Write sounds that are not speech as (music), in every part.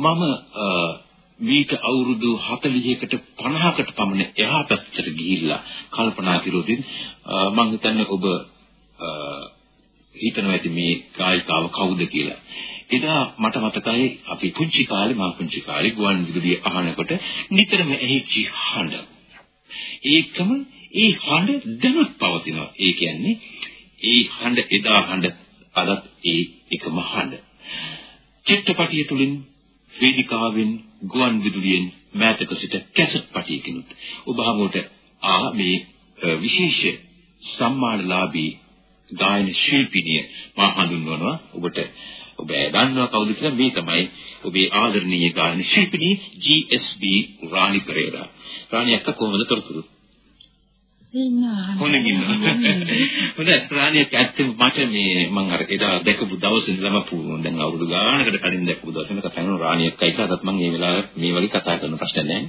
මම මීට අවුරුදු 40කට 50කට පමණ එහා පැත්තට ගිහිල්ලා කල්පනා කළොතින් මම හිතන්නේ ඔබ හිතනවා ඇති මේ ගායිකාව කවුද කියලා. එදා මට මතකයි අපි පුංචි කාලේ මා පුංචි කාලේ ගුවන් විදුලිය අහනකොට නිතරම ඇහිච්ච හඬ. ඒකම ඒ හඬ දැනුත් පවතිනවා. ඒ කියන්නේ ඒ හඬ එදා හඬ අදත් ඒ එකම හඬ. චිත්‍රපටිය තුලින් වේදිකාවෙන් ගුවන් විදුලියෙන් මෑතක සිට කැසට් පටියකිනුත්. ඔබ හමුවට ආ මේ විශේෂ සම්මානලාභී ගායන ශිල්පිනිය මා හඳුන්වනවා. ඔබට ඔබ දන්නවා කවුද කියලා. මේ තමයි ඔබේ ආදරණීය ගායන ශිල්පිනිය GSB රාණි පෙරේරා රාණි අක්ක කොහොමද තොරතුරු? හොඳින්. හොඳයි. ප්‍රාණියක් ඇත්තම මට මේ මම අර එදා දැකපු දවසේ ඉඳලම පුරුණ දැන් අවුරුදු ගානකට කලින් දැකපු දවසේ කතා කරන රාණියක් අයික අදත් මම මේ වෙලාවේ මේ වගේ කතා කරන ප්‍රශ්න නැහැ.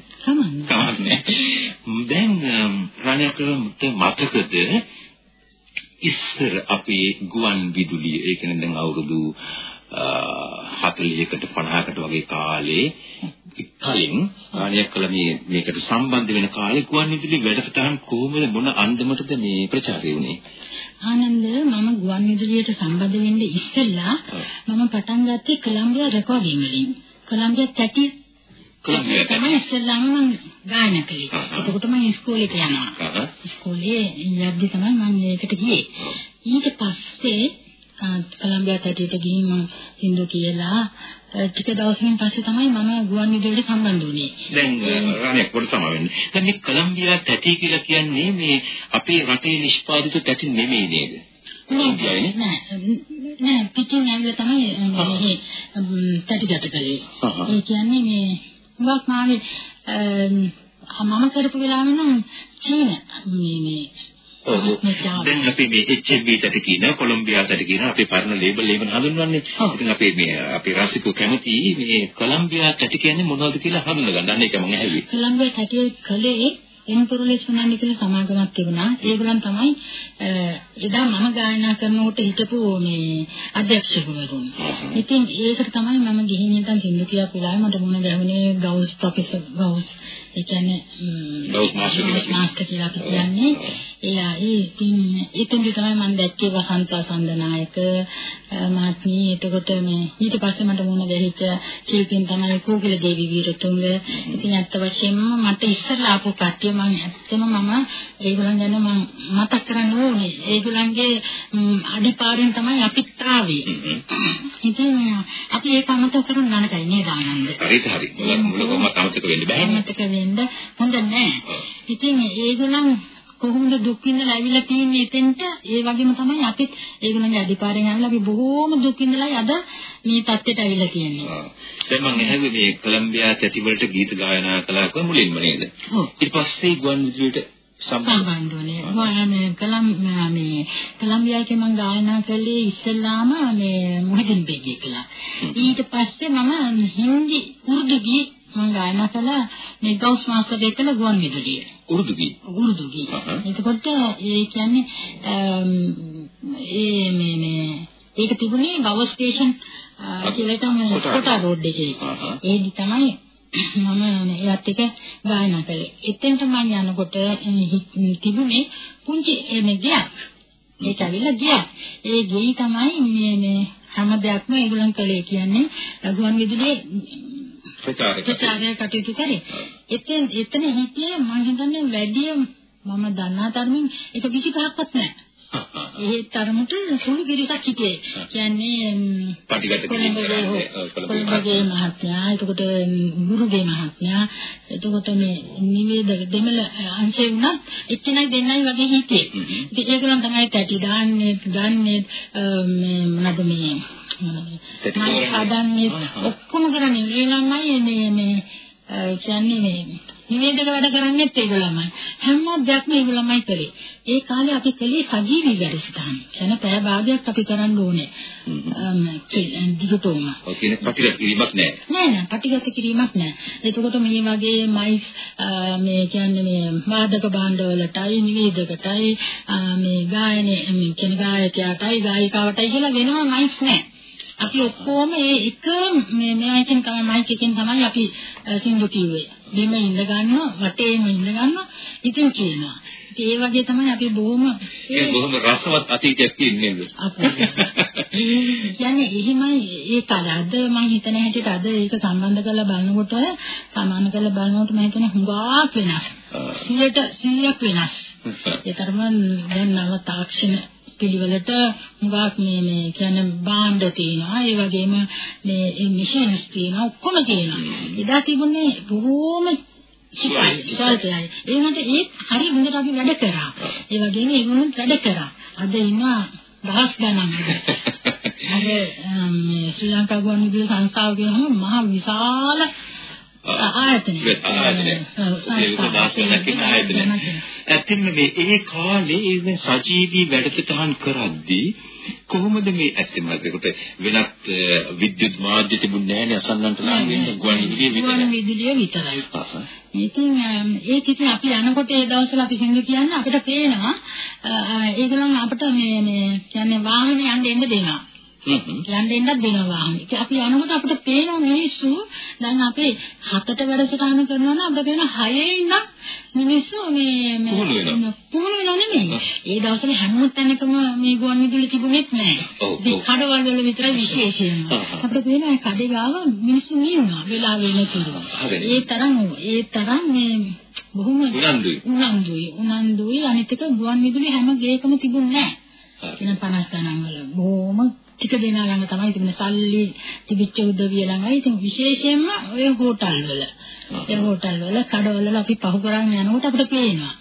දැන් රාණියක් මතකද? ඉස්සර අපේ ගුවන් විදුලිය. ඒ කියන්නේ දැන් අවුරුදු 40කට 50කට වගේ කාලේ කලින් ආනියක් කළ මේ මේකට සම්බන්ධ වෙන කාලේ ගුවන් විදුලි වැඩසටහන් කොහොමද මොන අන්දමටද මේ ප්‍රචාරය වුනේ? ආනන්ද මම ගුවන් විදුලියට සම්බන්ධ වෙන්න ඉස්සෙල්ලා මම පටන් ගත්තේ කොලම්බියා රෙකෝඩින් වලින්. කොලම්බියා තැටි. කොලම්බියා තමයි ඉස්සෙල්ලාම මම ගායන කළේ. එතකොට මම ඉස්කෝලේට යනවා. ඉස්කෝලේ යද්දි තමයි මම මේකට ගියේ. ඊට පස්සේ කොලම්බියා තැටියට ගිහින් මම සින්දු කියලා ටික දවසකින් පස්සේ තමයි මම ගුවන් විදුලියට සම්බන්ධ වුණේ. දැන් රාණියක් පොඩි සමාවෙන්න. දැන් මේ කොලම්බියා තැටි කියලා කියන්නේ මේ අපේ රටේ නිෂ්පාදිත තැටි නෙමෙයි නේද? නෑ නෑ පිටින් ඇවිල්ලා තමයි මේ තැටිගත කළේ. ඒ කියන්නේ මේ හුඟක් මාගේ මම කරපු වෙලාවෙ නම් චීන මේ මේ දැන් අපි මේ HMB තට කියන කොලොම්බියාට කියන අපේ පරණ ලේබල් එකෙන් හඳුන්වන්නේ. ඉතින් අපේ මේ අපේ රසිකෝ කැමති මේ කොලොම්බියා තට කියන්නේ මොනවද කියලා හඳුනගන්න. අන්න ඒක මම ඇහුවේ. කොලොම්බියා තටේ කලේ එන්පොරලිස් වුණානි කියලා සමාගමක් තිබුණා. ඒගොල්ලන් තමයි එදා මම ගායනා කරනකොට හිටපු මේ අධ්‍යක්ෂකවරුන්. ඉතින් ඒකට තමයි මම ගිහින් ඉඳන් සින්දු කියාපු වෙලාවේ මට මුණ ගැහුනේ ගවුස් ප්‍රොෆෙසර් ගවුස් ඒ කියන්නේ ගවුස් මාස්ටර් කියලා අපි කියන්නේ. ඒ ඉතින් ඉතින්දි තමයි මම දැක්කේ වසන්ත සඳනායක මහත්මිය. එතකොට මේ ඊට පස්සේ මට මුණ ගැහිච්ච ශිල්පීන් තමයි කෝකිල දේවි වීරතුංග. ඉතින් අත්ත වශයෙන්ම මට ඉස්සරලා ආපු කට්ටිය මම ඇත්තම මම ඒගොල්ලන් ගැන මම මතක් කරන්න ඕනේ. ඒගොල්ලන්ගේ අඩිපාරෙන් තමයි අපිත් ආවේ. ඉතින් අපි ඒක අමතක කරන්න නරකයි නේද ආනන්ද? හරිද හරි. මුල කොහොමද අමතක වෙන්නේ බෑ. අමතක වෙන්න හොඳ නෑ. ඉතින් ඒගොල්ලන් කොහොමද දුක් විඳලා ඇවිල්ලා තියෙන්නේ එතෙන්ට ඒ වගේම තමයි අපිත් ඒගොල්ලන්ගේ අඩිපාරෙන් ඇවිල්ලා අපි බොහෝම දුක් විඳලායි අද මේ තත්ත්වයට ඇවිල්ලා තියෙන්නේ. දැන් මම ඇහුවේ මේ කොලම්බියා තැටි වලට ගීත ගායනා කළා කොහොම මුලින්ම නේද? ඊට පස්සේ ගුවන් විදුලියට සම්බන්ධ වුණේ. මම කලම් මේ කොලම්බියාවේ මම ගායනා කළේ ඉස්සෙල්ලාම මේ මොහිදින් බේගේ කියලා. ඊට පස්සේ මම හින්දි උර්දු ගී මම ගායනා කළා මේ ගවුස් මාස්ටර් දෙකල ගුවන් විදුලියේ. උර්දු ගී. උර්දු ගී. එතකොට ඒ කියන්නේ ඒ මේ මේ ඒක තිබුණේ ගව ස්ටේෂන් කියලා තමයි කොටා රෝඩ් එකේ. ඒදි තමයි මම එයත් එක ගායනා කළේ. එතෙන්ට මම යනකොට තිබුණේ පුංචි මේ ගයක්. ඒක ඇවිල්ලා ගයක්. ඒ ගෙයි තමයි මේ මේ හැම දෙයක්ම ඒගොල්ලන් කළේ කියන්නේ ගුවන් විදුලියේ ප්‍රචාරය කටයුතු කරේ. එතෙන් එතන හිටියේ මම හිතන්නේ වැඩි මම දන්නා තරමින් ඒක 25ක්වත් නැහැ. ඒ තරමට සුළු පිරිසක් හිටියේ. කියන්නේ පටිගත කොළඹගේ මහත්මයා, එතකොට ගුරුගේ මහත්මයා, එතකොට මේ නිවේදක දෙමළ අංශේ වුණත් එක්කෙනයි දෙන්නයි වගේ හිටියේ. ඉතින් ඒගොල්ලන් තමයි තැටි දාන්නේ, ගන්නේ මොනවද මේ මම හදන්නේ ඔක්කොම කරන්නේ. ඒ ළමයි මේ මේ කියන්නේ මේ නිවේදක වැඩ කරන්නේත් ඒගොල්ලමයි. හැම දෙයක්ම ඒගොල්ලමයි කළේ ඒ කාලේ අපි කළේ සජීවී වැඩසටහන්. කියන පැය භාගයක් අපි කරන්න ඕනේ. දිගටම. ඔය කියන පටිගත කිරීමක් නෑ. නෑ නෑ. පටිගත කිරීමක් නෑ. එතකොට මේ වගේ මයිස් මේ කියන්නේ මේ වාදක භාණ්ඩවලටයි නිවේදකටයි මේ ගායනේ කියන ගායකයාටයි ගායිකාවටයි කියලා වෙනම මයිස් නෑ අපි ඔක්කොම ඒ එක මේ මෙයාකින් තමයි මයික් එකෙන් තමයි අපි සින්දු කිව්වේ. බිම ඉඳ ගන්නවා, වටේම ඉඳ ගන්නවා. ඉතින් කියනවා. ඒ වගේ තමයි අපි බොහොම ඒ බොහොම රසවත් අතීතයක් තියෙන්නේ නේද? කියන්නේ එහෙමයි ඒක අද මම හිතන හැටියට අද ඒක සම්බන්ධ කරලා බලනකොට සමාන කරලා බලනකොට මම හිතන හුඟක් වෙනස්. 100ට 100ක් වෙනස්. ඒ තරම දැන් නව තාක්ෂණ පිළිවෙලට හුඟක් මේ මේ කියන්නේ භාණ්ඩ තියෙනවා ඒ වගේම මේ මිෂන්ස් තියෙනවා ඔක්කොම තියෙනවා. එදා තිබුණේ බොහොම සිතයි ස්වල්පයි. ඒ වුණාට ඒත් හරි හොඳට අපි වැඩ කරා. ඒ වගේම ඒ වුණත් වැඩ කරා. අද ඉන්නවා දහස් ගණන්. (laughs) අද ශ්‍රී ලංකා ගුවන්විදුලි සංස්ථාව කියනම මහ විශාල ආයතනයක්. ඇත්තම මේ ඒ කාලේ ඒ සජීවී වැඩසටහන් කරද්දී කොහොමද මේ ඇත්තම ඒකට වෙනත් විද්‍යුත් මාධ්‍ය තිබුණේ නැහැ නේ අසන්නන්ට ලං වෙන්නේ ගුවන් විදුලිය විතරයි. ගුවන් විදුලිය විතරයි. ඉතින් ඒක ඉතින් අපි යනකොට ඒ දවස්වල අපි සිංහල කියන්නේ අපිට පේනවා ඒගොල්ලන් අපිට මේ මේ කියන්නේ වාහනේ යන්න එන්න දෙනවා. එන්නත් දෙනවා වාහනේ. ඉතින් අපි යනකොට අපිට පේනවා මිනිස්සු දැන් අපේ හතට වැඩසටහන කරනවා නම් අපිට පේන හයේ ඉන්න මිනිස්සු මේ මේ පුහුණු වෙනව නෙමෙයි. ඒ දවස්වල හැම තැනකම මේ ගුවන් විදුලි තිබුණෙත් නැහැ. ඉතින් කඩවල වල විතරයි විශේෂයෙන්. අපිට පේනවා ඒ කඩේ ගාව මිනිස්සු නියුණා වෙලා වෙනතුරු. ඒ තරම් ඒ තරම් මේ බොහොම උනන්දුයි. උනන්දුයි. උනන්දුයි අනිත් එක ගුවන් විදුලි හැම ගේකම තිබුණේ නැහැ. එන 50 ගණන් වල බොහොම ටික දෙනා ළඟ තමයි තිබෙන සල්ලි තිබිච්ච උදවිය ළඟයි. ඉතින් විශේෂයෙන්ම ඔය හෝටල් වල. ඒ හෝටල් වල කඩවල අපි පහු කරන් යනකොට අපිට පේනවා.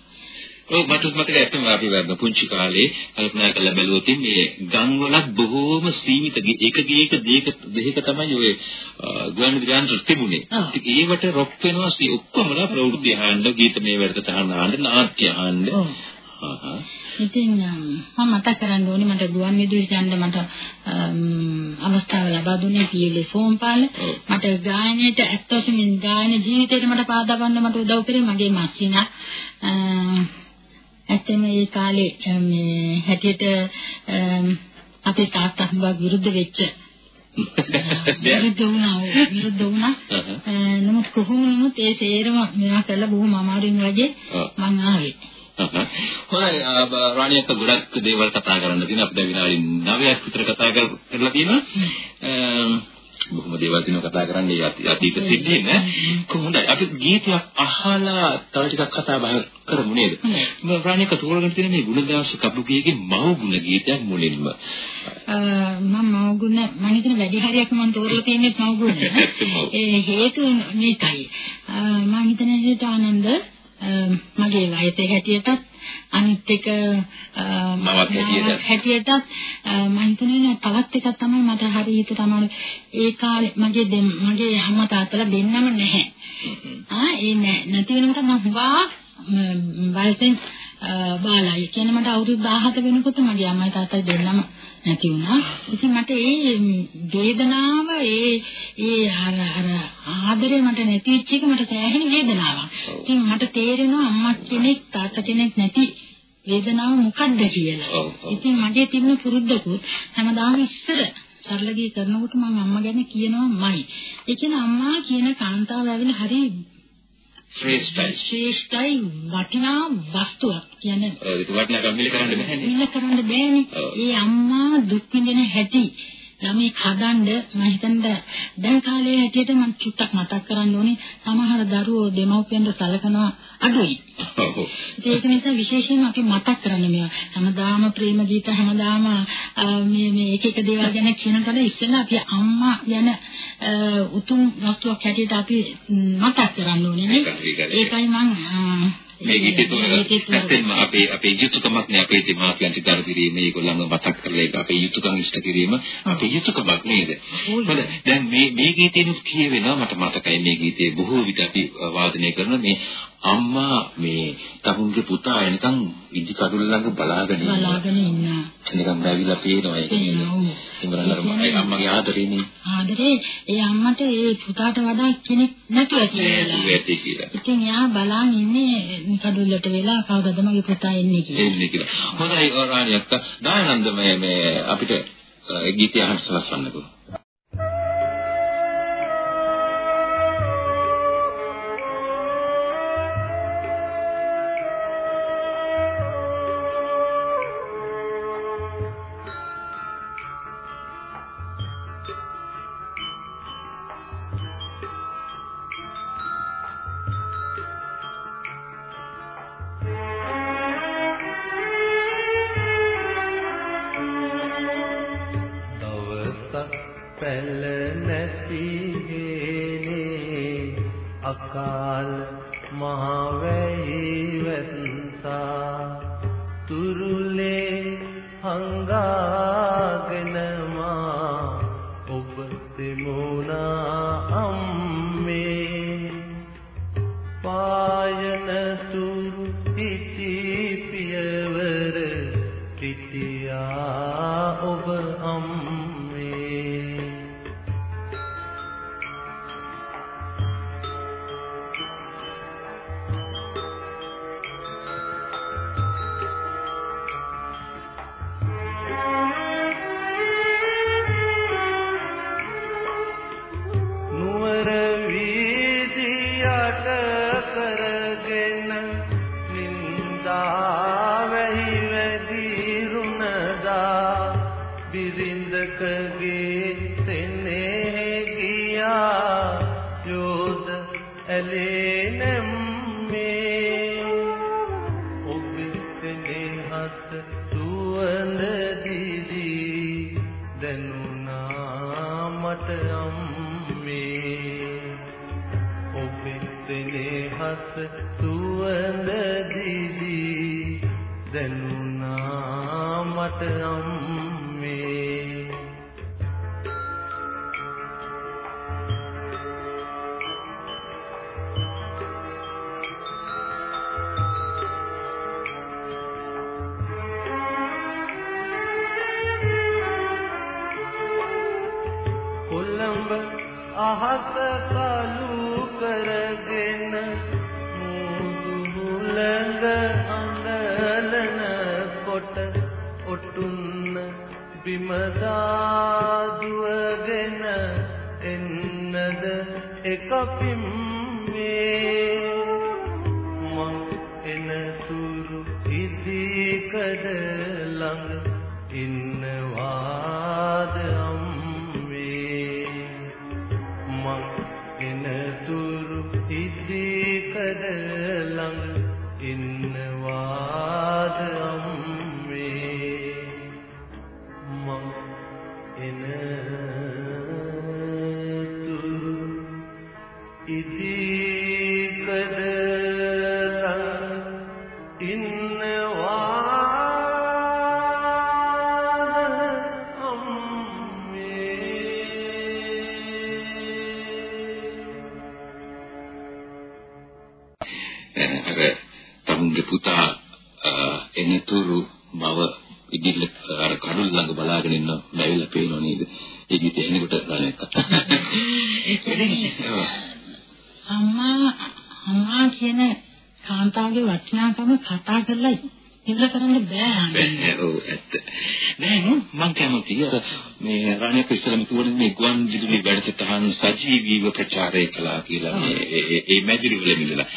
ඔව් මට මතකයි ඇත්තම අපි වර්ණ පුංචි කාලේ කල්පනා කරලා බැලුවොත් මේ ගම් වලත් බොහෝම සීමිත එක ගේක දෙක දෙක තමයි ඔය ගුවන් විදුලියන්ට තිබුණේ. ඒවට රොක් වෙනවා ඔක්කොමලා ප්‍රවෘත්ති අහන්න, ගීතමය වැඩසටහන් අහන්න, නාට්‍ය අහන්න. ඉතින් මම මතක් කරන්න ඕනේ මට ගුවන් විදුලි යන්න මට අවස්ථාව ලබා දුන්නේ පීලේ සෝම්පාල. මට ගායනයට ඇත්තටම ගායන ජීවිතේට මට පාදවන්න මට උදව් කරේ මගේ මස්සිනා. ඇත්තම ඒ කාලේ මේ හැටියට අපේ තාත්තා හුඟක් විරුද්ධ වෙච්ච විරුද්ධ වුණා විරුද්ධ වුණා. නමුත් කොහොම නමුත් ඒ සේරම මෙයා කළා බොහොම අමාරුවෙන් වගේ මං ආවේ (laughs) හොඳයි රාණියක ගොඩක් දේවල් කතා කරන්න තියෙනවා. අපිට විනාඩි 9ක් විතර කතා කරලා තියෙනවා. බොහොම දේවල් දිනව කතා කරන්නේ අතීත සිද්ධීන් කොහොමදයි අපි ගීතයක් අහලා තව ටිකක් කතා බහ කරමු නේද? මම රාණියක තෝරගෙන තියෙන මේ ගුණදාස කපුගේගේ මව ගුණ ගීතයක් මුලින්ම. මම මව ගුණ මම හිතන වැඩි හරියක් මම තෝරලා තියෙන්නේ මව (laughs) ගුණ ඒ හේතුව මේකයි. මම හිතන හේතුව ආනන්ද මගේ වයසේ හැටියටත් අනිත් එක හැටියටත් මම හිතන්නේ තවත් එකක් තමයි මට හරි හිත තමයි ඒ කාලේ මගේ මගේ අම්මා තාත්තලා දෙන්නම නැහැ. ආ ඒ නැති වෙනකොට මම හුඟා වයසෙන් බාලයි. කියන්නේ මට අවුරුදු 17 වෙනකොට මගේ අම්මයි තාත්තයි දෙන්නම නැති වුණා. ඉතින් මට ඒ වේදනාව ඒ ඒ අර අර ආදරේ මට නැති වෙච්ච එක මට සෑහෙන වේදනාවක්. ඉතින් මට තේරෙනවා අම්මා කෙනෙක් තාත්තා කෙනෙක් නැති වේදනාව මොකක්ද කියලා. ඉතින් මගේ තිබුණු පුරුද්දකුත් හැමදාම ඉස්සර සරලගී කරනකොට මම අම්මා ගැන කියනවාමයි. ඒ කියන්නේ අම්මා කියන කාන්තාව ඇවිල්ලා හරි ශ්‍රේෂ්ඨයි. ශ්‍රේෂ්ඨයි වටිනා වස්තුවක් කියන්නේ. ඒක වටිනාකම් මිල කරන්න බෑනේ. මිල කරන්න බෑනේ. ඒ අම්මා දුක් විඳින හැටි ළමයි හදන්න මම හිතන්නේ දැන් කාලේ හැටියට මම චුට්ටක් මතක් කරන්න ඕනේ සමහර දරුවෝ දෙමව්පියන්ට සලකනවා අඩුයි. ඒක නිසා විශේෂයෙන්ම අපි මතක් කරන්න මේවා. හැමදාම ප්‍රේම ගීත හැමදාම මේ මේ එක එක දේවල් ගැන කියනකොට ඉස්සෙල්ලා අපි අම්මා ගැන උතුම් වස්තුවක් හැටියට අපි මතක් කරන්න ඕනේ නේ. ඒකයි මම මේ ගීතේ තෝරගන්න අපේ අපේ යුතුයකමක් නේ අපේ දෙමාපියන්ට දර කිරීම. ඒගොල්ලන්ව මතක් කරලා ඒක අපේ යුතුයකම් ඉෂ්ට කිරීම. අපේ යුතුයකමක් නේද? හොඳ. දැන් මේ මේ ගීතේනුත් කියවෙනවා මට මතකයි. මේ ගීතේ බොහෝ විට අපි වාදනය කරන මේ අම්මා මේ තමුන්ගේ පුතා එනකන් ඉදි කඩුල ළඟ බලාගෙන ඉන්නවා. බලාගෙන ඉන්නවා. නිකන් බැවිලා පේනවා ඒක. ඉමරන්නර මගේ අම්මගේ ආදරේනේ. ආදරේ. ඒ අම්මට ඒ පුතාට වඩා කෙනෙක් නැතුව කියලා. ඉතින් යා බලන් ඉන්නේ කඩුල්ලට වෙලා කවදද මගේ පුතා එන්නේ කියලා. එන්නේ කියලා. හොඳයි රාණි අක්කා දානන්ද මේ මේ අපිට ගීතය අහන්න සලස්වන්නකෝ. පැල නැති හේනේ අකාල මහ වැහි කොළඹ අහස කළු කරගෙන මුදුහුලඟ අඳලන කොට ඔටුන්න බිමදාදුවගෙන එන්නද එක එනතුරු මව ඉදිල්ල අර කඩුල් ළඟ බලාගෙන ඉන්න ලැබිලා පේනව නේද? ඒ ගීතය එනකොට ගානක්. අම්මා අම්මා කියන කාන්තාවගේ වටිනාකම කතා කරලා ඉවර කරන්න බෑ. බෑ ඔව් ඇත්ත. නෑ නෝ මං කැමති අර මේ රණේක ඉස්සලම තුවනේ මේ ගුවන් විදුලි වැඩසටහන් සජීවීව ප්‍රචාරය කළා කියලා මේ ඒ මැදිරි වල මිලලා.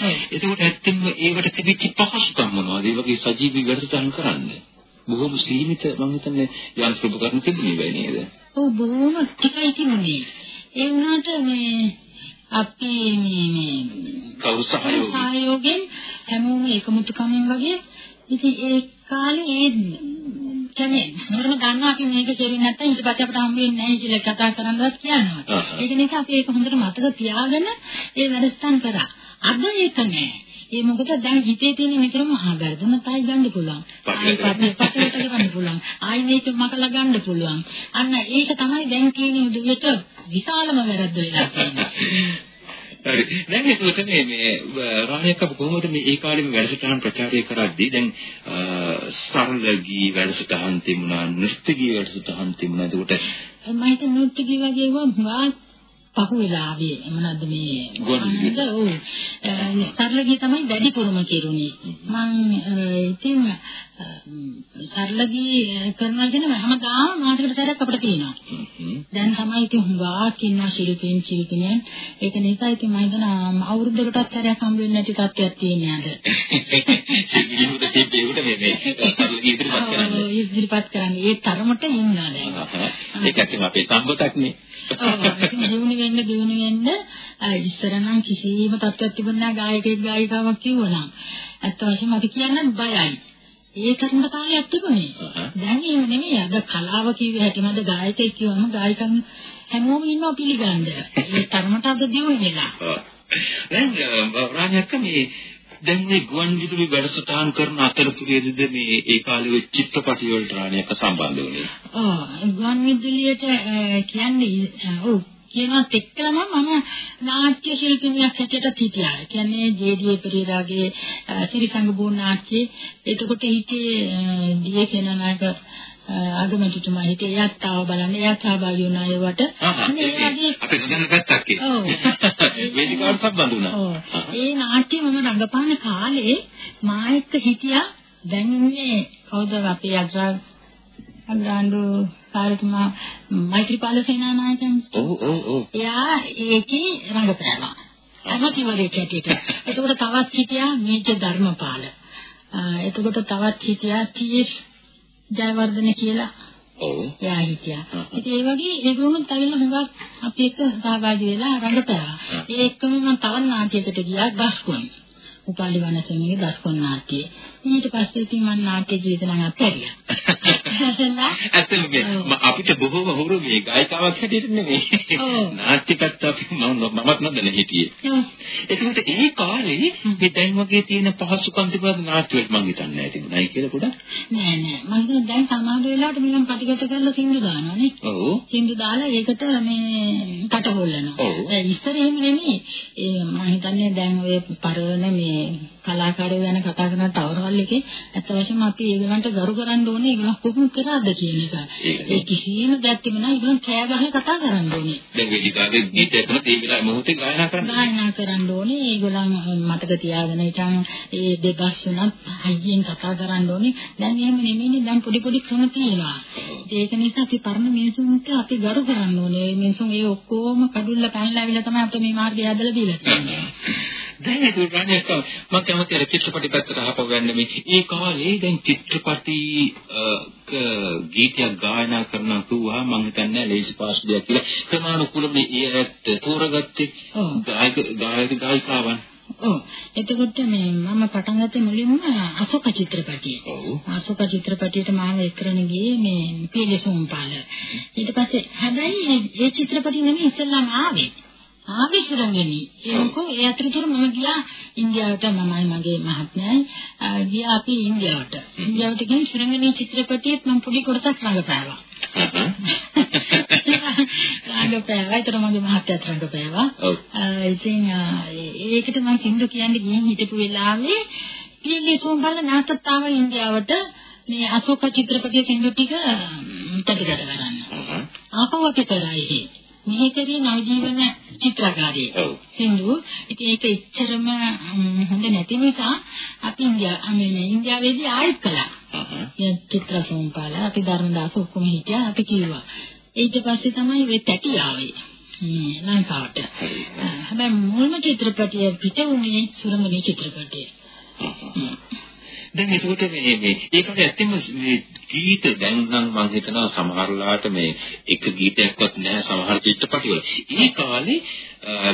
එතකොට ඇත්තම ඒවට තිබිච්ච පහසුකම් මොනවද? ඒ වගේ සජීවී වැඩසටහන් කරන්න. බොහොම සීමිත මං හිතන්නේ යන්ත්‍ර උපකරණ තිබුණේ නේද? ඔව් බොහොම ටිකයි තිබුණේ. ඒ වුණාට මේ අපි මේ මේ කවුරු සහයෝගය? සහයෝගයෙන් හැමෝම එකමුතුකමින් වගේ ඉතින් ඒ කාලේ ඒ කියන්නේ මොනම ගන්නවා අපි මේක කෙරුවේ නැත්නම් ඊට පස්සේ අපිට හම්බ වෙන්නේ නැහැ කියලා කතා කරන්නවත් කියනවා. ඒක නිසා අපි ඒක හොඳට මතක තියාගෙන ඒ වැඩසටහන් කරා. අද ඒක නෑ. ඒ මොකද දැන් හිතේ තියෙන නිතරම ආ වැරදුනත් ආයි ගන්න පුළුවන්. ආයි පස්සේ පස්සේ ගන්න පුළුවන්. ආයි මේක මකලා ගන්න පුළුවන්. අන්න ඒක තමයි දැන් තියෙන උදවියට විශාලම වැරද්ද වෙලා තියෙන්නේ. හරි. දැන් මේ මේ රාණියක් අප කොහොමද මේ ඒ කාලෙම වැඩසටහන් ප්‍රචාරය කරද්දී දැන් සරල ගී වැඩසටහන් තිබුණා, නෘත්‍ය ගී වැඩසටහන් තිබුණා. ඒකට මම හිතන්නේ නෘත්‍ය ගී වගේ වුණා පහු වෙලා ආවේ මොනවද මේ. අද ඔව්. අ, සරලගී තමයි වැඩිපුරම කෙරුණේ මම ඉතින් අ, සරලගී කරනවා කියන හැමදාම මාසෙකට සැරයක් අපිට තියෙනවා. දැන් තමයි ඉතින් හුඟක් ඉන්නවා ශිල්පීන් ශිල්පිනියන්. ඒක නිසා ඉතින් මම හිතනවා අවුරුද්දකටත් සැරයක් හම්බ වෙන්නේ නැති තත්ත්වයක් තියෙනවා අද. සිවිලුද තිබ්බේකට මේ මේ සරල ගී ඉදිරිපත් කරන්නේ. ඉදිරිපත් කරන්නේ. ඒ තරමට ඉන්නවා දැන්. ඒක ඇත්තම අපේ සම්පතක්නේ. ඔව් දිනු වෙන්න දිනු වෙන්න ඉස්සර නම් කිසිම තත්ත්වයක් තිබුණේ නැහැ. ගායකයෙක් ගායිකාවක් කිව්වනම්. ඇත්ත වශයෙන්ම අපි කියන්න බයයි ඒ තරමට කාලයක් තිබුණේ. දැන් එහෙම නෙමෙයි අද කලාව කිව්ව හැටිම අද ගායකයෙක් කිව්වම ගායකන් හැමෝම ඉන්නවා පිළිගන්න. ඒ තරමට අද දියුණු වෙලා. ඔව්. දැන් රාණියක්ක මේ දැන් මේ ගුවන් විදුලි වැඩසටහන් කරන අතරතුරේදීද මේ ඒ කාලේ චිත්‍රපටි වලට රාණියක්ක සම්බන්ධ වුණේ? ඔව් ගුවන් විදුලියට කියන්නේ ඔව් කියනත් එක්කම මම නාට්‍ය ශිල්පිනියක් හැටියට හිටියා. කියන්නේ ජේ.ඩී. පෙරේරාගේ සිරිසංග බෝන් නාට්‍යයේ එතකොට හිටියේ ඩී.ඒ. සේනානායක අගමැතිතුමා හිටියේ එයාත් ආව බලන්න එයාත් සහභාගී වුණා ඒවට. මේ වගේ අපේ ගොඩන පැත්තක් ඒ. වේදිකාවට (laughs) සම්බන්ධ වුණා. ඒ නාට්‍ය මම රංගපාන කාලේ මා එක්ක හිටියා දැන් ඉන්නේ කවුද අපේ අග්‍රා අග්‍රාණ්ඩු කාර්යතුමා මෛත්‍රීපාල සේනානායකන්. ඔව් ඔව් ඔව්. එයා ඒකේ රංගපෑවා. අමතිවරයෙක් හැටියට. එතකොට තවත් හිටියා මේජර් ධර්මපාල. එතකොට තවත් හිටියා ටී.එස්. ජයවර්ධන කියලා ඔව්. එයා හිටියා. ඉතින් ඒ වගේ ඒගොල්ලෝ තවිල හුඟක් අපි එක්ක සහභාගී වෙලා රඟපෑවා. ඒ එක්කම මම තවත් නාට්‍යයකට ගියා ගස්කොන්. උපාලි වනසේගේ දස්කොන් නාට්‍යය. ඊට පස්සේ ඉතින් මම නාට්‍ය ජීවිත නම් අත්හැරියා. (laughs) ඇත්තටම අපිට බොහෝම හුරු මේ ගායිකාවක් හැටියට නෙමෙයි. නාට්‍ය පැත්ත අපි මම මමත් නොදැන හිටියේ. ඒකට ඒ කාලේ මේ දැන් වගේ තියෙන පහසුකම් තිබුණාද නාට්‍ය වලට මං හිතන්නේ නැහැ තිබුණායි කියලා පොඩක්. නෑ නෑ මම දැන් සමහර වෙලාවට මම පටිගත කරලා සින්දු දානවානේ. ඔව්. සින්දු දාලා ඒකට මේ කට හොල්ලනවා. ඉස්සර එහෙම නෙමෙයි. මම හිතන්නේ දැන් ඔය පරණ මේ කලාකාරයෝ ගැන කතා කරන ටවරවල් එකේ ඇත්ත වශයෙන්ම අපි ඒගොල්ලන්ට ගරු කරන්න ඕනේ ඒගොල්ලෝ කොහොම කරාද කියන එක. ඒ කිසිම දෙයක් තිබුණා ඒගොල්ලෝ කෑ ගහලා කතා කරන්න ඕනේ. දැන් වේදිකාවේ ගීතයක් කරන ඒ වෙලාවේ මොහොතේ ගායනා කරන්න. ගායනා කරන්න ඕනේ ඒගොල්ලන් මතක තියාගෙන ඉතින් ඒ දෙබස් වුණත් හයියෙන් කතා කරන්න ඕනේ. දැන් එහෙම නෙමෙයිනේ දැන් පොඩි පොඩි ක්‍රම තියෙනවා. ඒක නිසා අපි පරණ මිනිසුන්ට අපි ගරු කරන්න ඕනේ. මේ මිනිසුන් ඒ ඔක්කොම කඩුල්ල පැනලා ආවිලා තමයි අපිට මේ මාර්ගය හදලා දීලා තියෙන්නේ. දැන් ඒක රණ්‍යක මම කැමති අර චිත්‍රපටි පැත්තට ආපහු ගන්න මේ ඒ කාලේ දැන් චිත්‍රපටි ක ගීතයක් ගායනා කරනවා කිව්වා මම හිතන්නේ ලේසි පාස් දෙයක් කියලා ක්‍රමානුකූලව මේ ඒත් තෝරගත්තේ. ගායක ගායක ගායිකාවන් ඔව්. එතකොට මේ මම පටන් ගත්තේ මුලින්ම අශෝක චිත්‍රපටිය. ඔව් අශෝක චිත්‍රපටියට මාව එක්කරන ගියේ මේ පීලසෝම්පාල. ඊට පස්සේ හැබැයි ඒ චිත්‍රපටිය නෙමෙයි ඉස්සෙල්ලාම ආවේ. ආවේ සුරංගනි. ඒකෝ ඒ අතරතුර මම ගියා ඉන්දියාවට මමයි මගේ මහත්මයයි ගියා අපි ඉන්දියාවට. ඉන්දියාවට ගිහින් සුරංගනි චිත්‍රපටියෙත් මම පොඩි කොටසක් රඟපෑවා. (laughs) රඟපෑවා. ඒතර මගේ මහත්යත් රඟපෑවා. ඉතින් ඒකට මම සින්දු කියන්නේ ගිහින් හිටපු වෙලාවේ පීලි සෝම්බල නැවතත් ආව ඉන්දියාවට මේ අශෝක චිත්‍රපටයේ සින්දු ටික තටිගත කරන්න. ආපහු අපි කරයි. මෙහි කරේ නවජීවන චිත්‍රකාරයෙක්. ඔව් සින්දු. ඉතින් ඒක එච්චරම හොඳ නැති නිසා අපි ඉන්දියා මේ ඉන්දියාවේදී ආයෙත් කළා. ඒ චිත්‍ර සෝම්පාල අපි ධර්මදාස ඔක්කොම හිටියා අපි කිව්වා. ඊට පස්සේ තමයි මේ තැටි ආවේ. මේ ලංකාවට. හැබැයි මුල්ම චිත්‍රපටිය පිට වුණේ සුරංගනී චිත්‍රපටිය. දැන් ඒකට මේ මේ ඒකට ඇත්තම මේ ගීත දැන් නම් මම හිතනවා සමහරලාට මේ එක ගීතයක්වත් නැහැ සමහර චිත්‍රපටිවල. ඒ කාලේ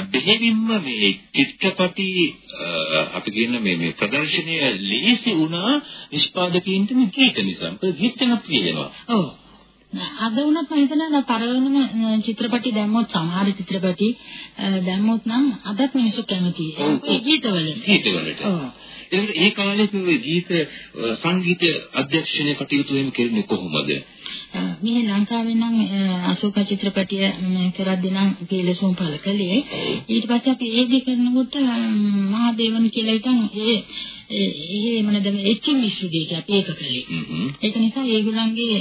බෙහෙවින්ම මේ චිත්‍රපටි අපි කියන මේ මේ ප්‍රදර්ශනය ලේසි වුණා නිෂ්පාදකයින්ට මේ ගීත නිසා. ගීත ජනප්‍රිය වෙනවා. ඔව්. අද වුණත් මම හිතනවා පරවනම චිත්‍රපටි දැම්මොත් සමහර චිත්‍රපටි දැම්මොත් නම් අදත් මිනිස්සු කැමතියි. ඒ ගීතවල. ගීතවලට. ඔව්. ඒකට ඒ කාලේ මේ ගීත සංගීත අධ්‍යක්ෂණය කටයුතු එහෙම කරන්නේ කොහොමද? මේ ලංකාවේ නම් අශෝක චිත්‍රපටිය කරද්දී නම් පීලසුම් පළ කළේ. ඊට පස්සේ අපි ඒ දේ කරනකොට මහදේවන කියලා ඉතින් ඒ ඒ මොනද මේ එච්.එම්. විශ්වවිද්‍යාලය අපි ඒක කළේ. ඒක නිසා ඒගොල්ලන්ගේ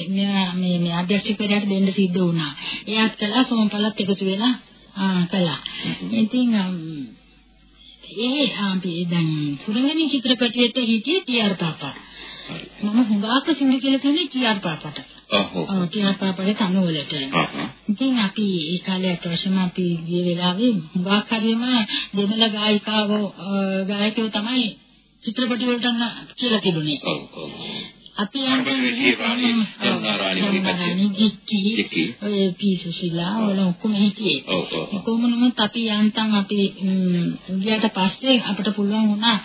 මේ මේ අධ්‍යක්ෂකවරයාට දෙන්න සිද්ධ වුණා. එයාත් කළා සෝම්පලත් එකතු වෙලා ආ කළා. ඉතින් ඒ අපි දැන් සුරංගනී චිත්‍රපටියට හිටියේ ටී.ආර්. පාපා. මම හුඟාක සිංහ කියලා කියන්නේ ටී.ආර්. පාපාට. ඔව් ටී.ආර්. පාපාගේ තනුවලට. ඉතින් අපි ඒ කාලේ අතවශම අපි ගිය වෙලාවේ හුඟක් හරියම දෙමළ ගායිකාවෝ ගායකයෝ තමයි චිත්‍රපටි වලට කියලා තිබුණේ. ඔව් ඔව් අපි යන්නේ ඒ රාණි, යමුනා රාණි වගේ කට්ටිය. ජික්කි. ඔය පීසුසිලා වල ඔක්කොම හිටියේ. ඔව් ඔව් කොහොම නමුත් අපි යන්තම් අපි ගියාට පස්සේ අපිට පුළුවන් වුණා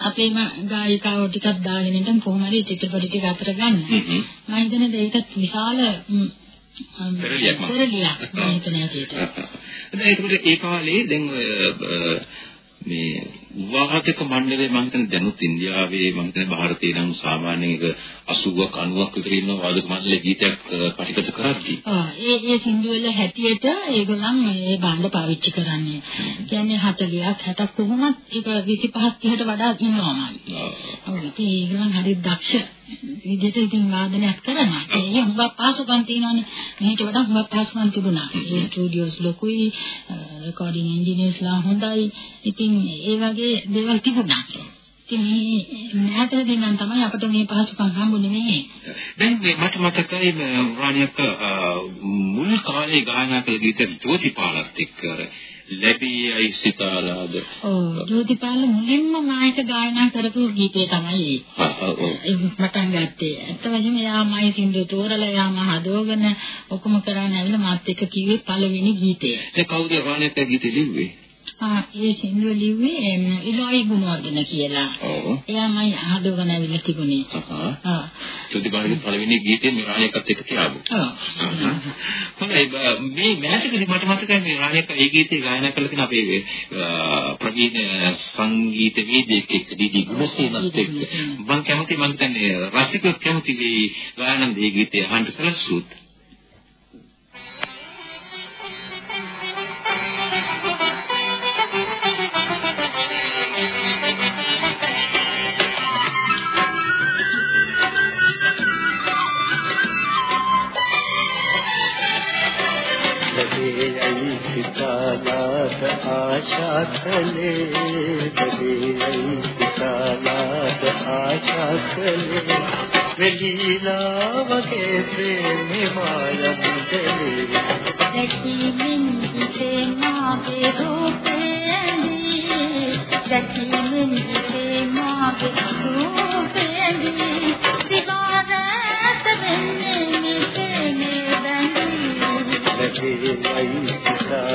අපේම ගායිකාවෝ ටිකක් දාගෙන ඉඳන් කොහොම හරි චිත්‍රපටි ටික අතර ගන්න. මම හිතන්නේ ඒකත් විශාල පෙරලියක් මම. පෙරලියක් මම හිතන ඇටියට. දැන් ඒ කාලේ දැන් ඔය මේ වාහක මණ්ඩලය මම හිතන්නේ දැනුත් ඉන්දියාවේ මම හිතන්නේ ಭಾರತයේ නම් සාමාන්‍යයෙන් 80ක 90ක විතර ඉන්න වාදක මණ්ඩලයේ ගීතයක් පටිගත කරද්දී. ආ ඒ ඒ සින්දු වල හැටියට ඒගොල්ලන් මේ භාණ්ඩ පාවිච්චි කරන්නේ. කියන්නේ 40ක් 60ක් කොහොමත් ඒක 25ක් 30ට වඩා ඉන්නවාමයි ඔව් ඉතින් ඒගොල්ලන් හරි දක්ෂ විදිහට ඉතින් වාදනයක් කරනවා. ඒ හුඟක් පහසුකම් තියෙනවානේ. මෙහෙට වඩා හුඟක් පහසුකම් තිබුණා. ඒ ස්ටුඩියෝස් ලොකුයි රෙකෝඩින් ඉන්ජිනියර්ස්ලා හොඳයි. ඉතින් ඒ වගේ දේවල් තිබුණා. ඉතින් මේ නැහැටදී නම් තමයි අපිට මේ පහසුකම් හම්බුනේ මේ. දැන් මේ මට මතකයි රාණියක මුල් කාලේ ගායනා කළ ගීත ජෝතිපාලත් එක්ක ලැබී අයි සිතාලාද ඔව් ජෝතිපාල මුලින්ම නායක ගායනා කරපු ගීතය තමයි ඒ පටන් ගත්තේ. අත වශයෙන්ම යාමයි සින්දු තෝරලා යාම හදවගෙන ඔක්කොම කරගෙන ඇවිල්ලා මාත් එක්ක කිව්වේ පළවෙනි ගීතය. ඒ කවුද රාණියක ගීත ලිව්වේ? ඒ සින්දුව ලිව්වේ ඉලෝයි ගුණවර්ධන කියලා. ඔව්. එයාමයි හදවගෙන ඇවිල්ලා තිබුණේ. ආ. ජෝතිපාලගේ පළවෙනි ගීතේ මේ රාණියකත් එක්ක තියාගමු. ඔව්. හොඳයි මේ මෑතකදී මට මතකයි මේ රාණියක ඒ ගීතේ ගායනා කළ කෙනා අපේ ප්‍රවීණ සංගීත වේදිකෙක් එක්ක ඩීඩී ගුණසේනත් එක්ක මම කැමති මම හිතන්නේ රසිකයෝ කැමති මේ ගායනා මේ ගීතය අහන්න සැලසුත් සිතාලාට ආශා කළේ ලැබේයි සිතාලාට ආශා කළේ වෙලීලා වගේ ප්‍රේමේ මායන්දලේ දැකීමෙන් ඉතේ මාගේ රූපේදී දැකීමෙන් ඉතේ මාගේ රූපේදී දිවාරත වෙන්නේ මිතේ බැඳී ලැබේයි සිතාලාට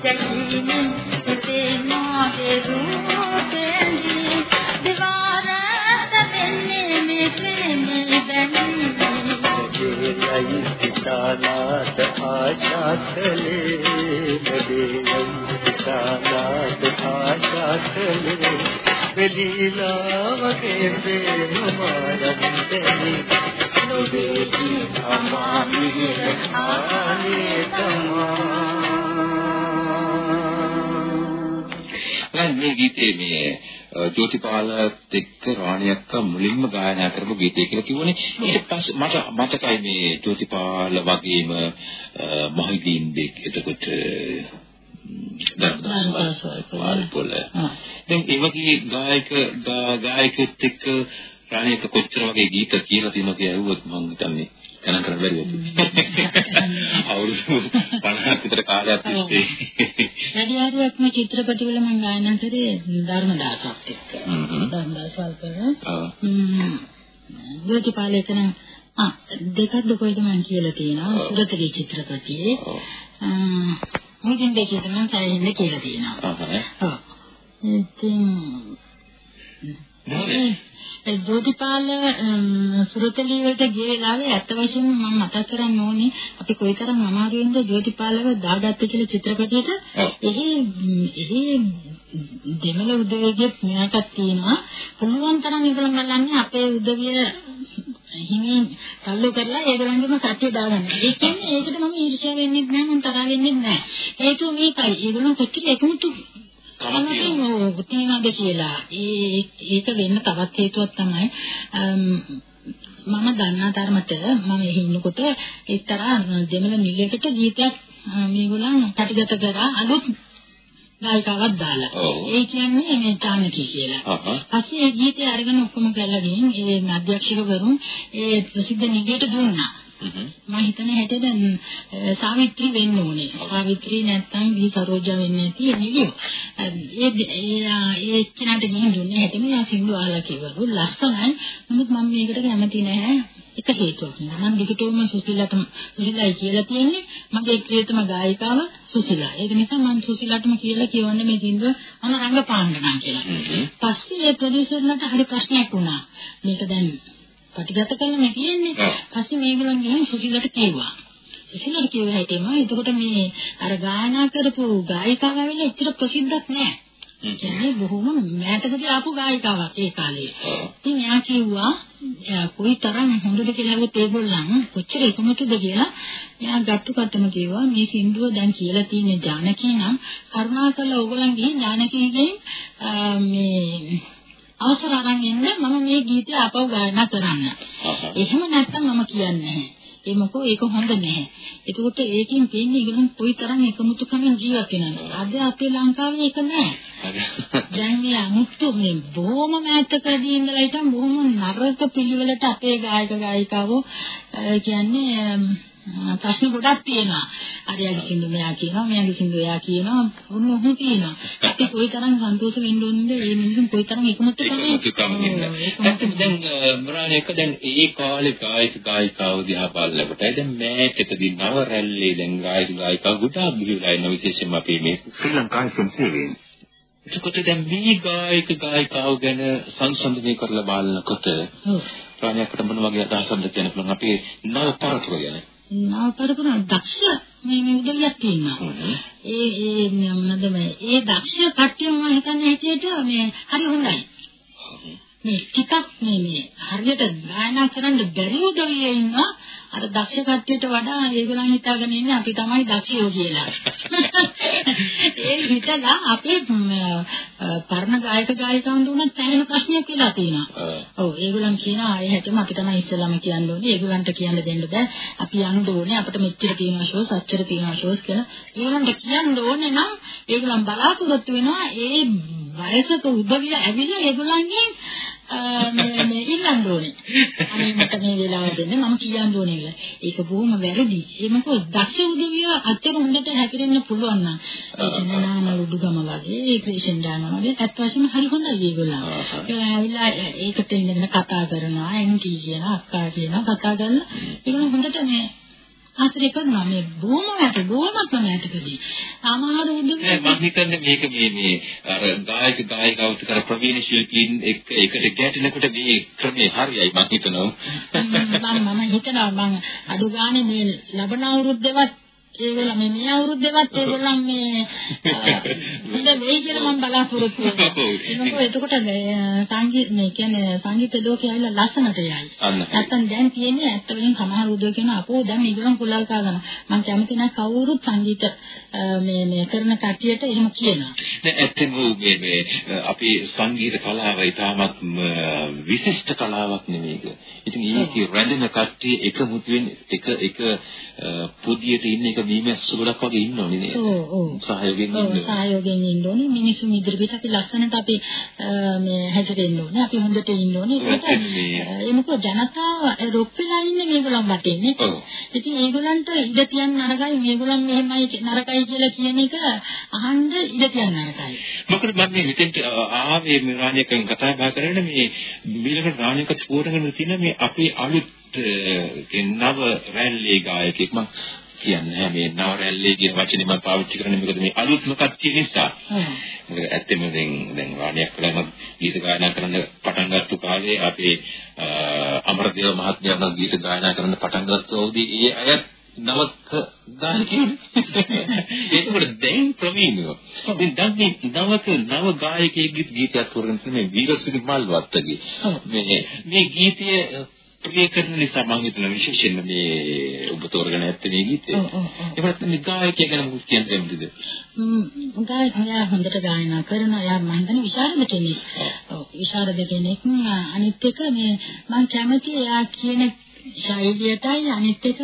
රූපේදී දැකීමෙන් ඉතේ මාගේ රූපේදී දිවාරත වෙන්නේ මේ ප්‍රේමේ බැඳී ලැබේයි සිතාලාට ආශා කළේ ලැබේයි සිතාලාට ආශා මේ ගීතේ මේ ජෝතිපාලත් එක්ක රාණියක්ක මුලින්ම ගායනා කරපු ගීතය කියලා කිව්වනේ. ඊට පස්සේ මට මතකයි මේ ජෝතිපාල වගේම මහිදීන් බෙක් එතකොට ධර්මදාස් වාල්පොල. දැන් ඒ වගේ ගායක ගා- ගායකයෙක් එක්ක රාණියක කොච්චර වගේ ගීත කියලා තියෙනවද කියලා ඇහුවොත් මම හිතන්නේ ගණන් කරන්න බැරි වෙයි. (laughs) අවුරුදු 50ක් විතර කාලයක් තිස්සේ වැඩි හරියක් මේ චිත්‍රපටිවල මම ගායනා කරේ ධර්මදාසත් එක්ක. හ්ම්. ධර්මදාස වල්පල. ආ. ම්ම්. ජෝතිපාලේකන ආ දෙකක්ද කොයිද මම කියලා තියෙනවා සුරතලී චිත්‍රපටියේ. ඔව්. මුදින් දෙකේ තමයි සායෙන්නේ කියලා තියෙනවා. ආහා. ඔව්. ඉතින් ඒ ජෝතිපාල සුරතලී වලට ගිය වෙලාවේ අත වශයෙන්ම මම මතක් කරන්න ඕනේ අපි කොයිතරම් අමාරුවෙන්ද ජෝතිපාලව දාගත්තේ කියලා චිත්‍රපටයට. එහි එහි දෙමළ උදවියගේ මෙයාටත් තියෙනවා පුළුවන් තරම් ඒගොල්ලෝ බලන්නේ අපේ උදවිය හිමින් තල්ලු කරලා ඒගොල්ලන්ගේම සත්‍ය දාගන්න. ඒ කියන්නේ ඒකට මම ඊර්ෂ්‍යා වෙන්නේ නැහැ මම තරහ වෙන්නේ නැහැ. හේතුව මේකයි. ඒගොල්ලෝ කොච්චර එකමුතු කමක් තියෙනවා. තියනද කියලා. ඒ ඒක වෙන්න තවත් හේතුවක් තමයි මම දන්නා තරමට මම එහි ඉන්නකොට එක්තරා දෙමළ නිලයකට ගීතයක් මේගොල්ලන් කටගත කරා අලුත් ගායිකාවක් දාලා. ඒ කියන්නේ මේ චානකී කියලා. පස්සේ ඒ ගීතය අරගෙන ඔක්කොම කරලා ගිහින් ඒ අධ්‍යක්ෂකවරුන් ඒ ප්‍රසිද්ධ නිගයට දුන්නා. මම හිතන්නේ හැටේ දැන් සාවිත්‍රි වෙන්න ඕනේ. සාවිත්‍රි නැත්තම් දී සරෝජා වෙන්නේ නැති නිලියෝ. ඒ ඒ ඒ කෙනාට ගිහින් දුන්නේ හැටෙම යා සින්දු අහලා කිව්වලු ලස්සනයි. නමුත් මම මේකට කැමති නැහැ. එක හේතුවක් නේ. මම දිගටම සුසිලටම සුසිලයි කියලා තියෙන්නේ මගේ ප්‍රියතම ගායිකාව සුසිලා. ඒක නිසා මම සුසිලටම කියලා කියවන්නේ මේ සින්දුව මම රංගපාන්න නම් කියලා. පස්සේ ඒ ප්‍රොඩියුසර්ලට හරි ප්‍රශ්නයක් වුණා. මේක දැන් ප්‍රතිගත කරන්න තියෙන්නේ. පස්සේ මේගොල්ලන් ගිහින් සුසිලට කිව්වා. සුසිලට කිව්ව හැටිම එතකොට මේ අර ගායනා කරපු ගායිකාව ඇවිල්ලා එච්චර ප්‍රසිද්ධක් නෑ. කියන්නේ බොහොම මෑතකදී ආපු ගායිකාවක් ඒ කාලේ. ඉතින් එයා කිව්වා කොයි තරම් හොඳද කියලා හුත් ඒගොල්ලන් කොච්චර එකමුතුද කියලා එයා ගත්තු කටම කිව්වා මේ සින්දුව දැන් කියලා තියෙන්නේ ජානකී නම් කරුණාකරලා ඕගොල්ලන් ගිහින් ජානකීගෙන් මේ අවසර අරන් එන්න මම මේ ගීතය ආපහු ගායනා කරන්න. එහෙම නැත්නම් මම කියන්නේ. ඒ මොකෝ ඒක හොඳ නැහැ. එතකොට ඒකෙන් තියෙන්නේ ඒගොල්ලන් කොයිතරම් එකමුතුකමින් ජීවත් වෙනවද? අද අපේ ලංකාවේ ඒක නැහැ. දැන් මේ අමුතු මේ බොහොම මෑතකදී ඉඳලා හිටන් බොහොම නරක පිළිවෙලට අපේ ගායක ගායිකාවෝ කියන්නේ ප්‍රශ්න ගොඩක් තියෙනවා. අරයාගේ සින්දු මෙයා කියනවා, මෙයාගේ සින්දු එයා කියනවා. ඔන්න ඔහොම තියෙනවා. අපි කොයිතරම් සන්තෝෂ වෙන්න ඕනද? මේ මිනිසුන් කොයිතරම් එකමුත් එකමුත් දැන් මරාණේක දැන් ඒ කාලේ ගායක ගායිකාව දිහා බලනකොට දැන් මෑතකදී නව රැල්ලේ දැන් ගායක ගායිකා ගොඩාක් බිහිවලා ඉන්න විශේෂයෙන්ම අපේ මේ ශ්‍රී ලංකාවේ සංසේවයෙන්. එතකොට දැන් මේ ගායක ගායිකාව ගැන සංසන්දනය කරලා බලනකොට ප්‍රාණයකට මොන වගේ අදහසක්ද කියන්න පුළුවන් අපේ නව පරතුර ගැන. නාපරපුර දක්ෂ මේ මේ උදවියක් තියෙනවා. ඒ ඒ මොනද මේ ඒ දක්ෂ කට්ටිය මම හිතන්නේ හිටියට මේ හරි හොඳයි. මේ ටිකක් මේ මේ හරියට ගායනා කරන්න බැරි උදවිය ඉන්නවා. අර දක්ෂ කට්ටියට වඩා ඒගොල්ලන් හිතාගෙන ඉන්නේ අපි තමයි දක්ෂයෝ කියලා. (laughs) ඒ හිතලා අපේ පරණ ගායක ගායිකවන්ට උනත් තැහෙන ප්‍රශ්නයක් කියලා තියෙනවා. ඔව් ඒගොල්ලන් කියනවා ආයෙ හැටම අපි තමයි ඉස්සෙල්ලාම කියන්න ඕනේ. ඒගොල්ලන්ට කියන්න දෙන්න බෑ. අපි යන්න ඕනේ. අපිට මෙච්චර තියෙනවා ෂෝස්, අච්චර තියෙනවා ෂෝස් කියලා. ඒගොල්ලන්ට කියන්න ඕනේ නම් ඒගොල්ලන් බලාපොරොත්තු වෙනවා ඒ වයසක උදවිය ඇවිල්ලා ඒගොල්ලන්ගේ (laughs) මේ මේ ඉල්ලන්න ඕනේ. අනේ මට මේ වෙලාව දෙන්න මම කියන්න ඕනේ කියලා. ඒක බොහොම වැරදි. ඒ මොකද දක්ෂ උදවිය අච්චර හොඳට හැපිරෙන්න පුළුවන් නම් ඒ චනනාන උඩුගම වගේ ඒ ක්‍රිෂන් දානවා වගේ අත් වශයෙන්ම හරි හොඳයි ඒගොල්ලෝ. ඒලා ඒකට ඉඳගෙන කතා කරනවා, ඇන්ටි කියනවා, අක්කා කියනවා, කතා කරලා ඒගොල්ලෝ හොඳට මේ ආශ්‍රය කරනවා මේ බොහොමකට බොහොමත්ම මෑතකදී. සමහර උදේ මම හිතන්නේ මේක මේ මේ අර ගායක ගායිකාවතු කර ප්‍රවීණ ශිල්පීන් එක්ක එකට ගැටෙනකොට මේ ක්‍රමේ හරියයි මම හිතනවා. මම මම හිතනවා මම අඩු ගානේ මේ ලබන අවුරුද්දේවත් ඒගොල්ලෝ මේ මේ අවුරුද්දේවත් ඒගොල්ලන් මේ (laughs) හොඳ වෙයි කියලා මම බලාපොරොත්තු වෙනවා. (laughs) එතකොට සංගීත මේ කියන්නේ සංගීත ලෝකයේ ඇවිල්ලා ලස්සනට යයි. නැත්තම් දැන් තියෙන්නේ ඇත්ත වෙලින් සමහර උදේ කියන අපෝ දැන් මේගොල්ලන් කුලල් කාගෙන මම කැමති නැහැ කවුරුත් සංගීත මේ මේ කරන කටියට එහෙම කියනවා. දැන් ඇත්තම මේ මේ අපි සංගීත කලාව ඉතාමත් විශිෂ්ට කලාවක් නෙමේක. ඉතින් ඒකේ රැඳෙන කට්ටිය එකමුතු වෙන්නේ එක එක පොදියට ඉන්න එක මීමැස්ස ගොඩක් වගේ ඉන්නෝනේ නේද? ඔව් ඔව්. සහයෝගයෙන් ඉන්න. ඔව් සහයෝගයෙන් ඉන්න ඕනේ. මිනිසුන් ඉදිරියට අපි ලස්සනට අපි මේ හැසිරෙන්න ඕනේ. අපි හොඳට ඉන්න ඕනේ. ඒකට ඒ මොකද ජනතාව රොක් වෙලා ඉන්නේ මේගොල්ලන් වටේනේ. ඔව්. ඉතින් ඒගොල්ලන්ට ඉඩ තියන්න නරකයි මේගොල්ලන් මෙහෙමයි නරකයි කියලා කියන එක අහන්න ඉඩ තියන්න නරකයි. මොකද මම මේ මෙතෙන්ට ආවේ මේ රාණියකෙන් කතා බහ කරන්නේ මේ මීළඟ රාණියක තෝරගෙන තියෙන මේ අපේ අලුත් නව රැල්ලේ ගායකෙක් මම කියන්නේ මේ නව රැල්ලේ කියන වචනේ මම පාවිච්චි කරන්නේ මොකද මේ අලුත්ම කච්චිය නිසා. මොකද ඇත්තම දැන් දැන් රාණියක් කලම ගීත ගායනා කරන්න පටන් ගත්ත කාලේ අපේ අමරදේව මහත්මයා ගීත ගායනා කරන්න පටන් ගත්තෝදී ඒ අය නවක ගායකයෝ (laughs) ඒකවල දැන් ප්‍රවීණව ඉතින් දැන් මේ නවක නව ගායකයෙක්ගේ ගීතයක් තෝරගෙන මේ වීරසිරි මල්වත්තගේ. මේ මේ ගීතය ප්‍රිය කරන නිසා මම හිතන විශේෂයෙන්ම මේ ඔබ තෝරගෙන ඇත්තේ මේ ගීතය. ඒවත් මේ ගායකයා ගැන මොකක්ද කියන්නේ එම්දිද? හ්ම් ගායකයා හොඳට ගායනා කරන යා මම හිතන්නේ විශාරද කෙනෙක්. ඔව් විශාරද කෙනෙක් අනිත් එක මේ මම කැමති එයා කියන ශෛලියටයි අනිත් එක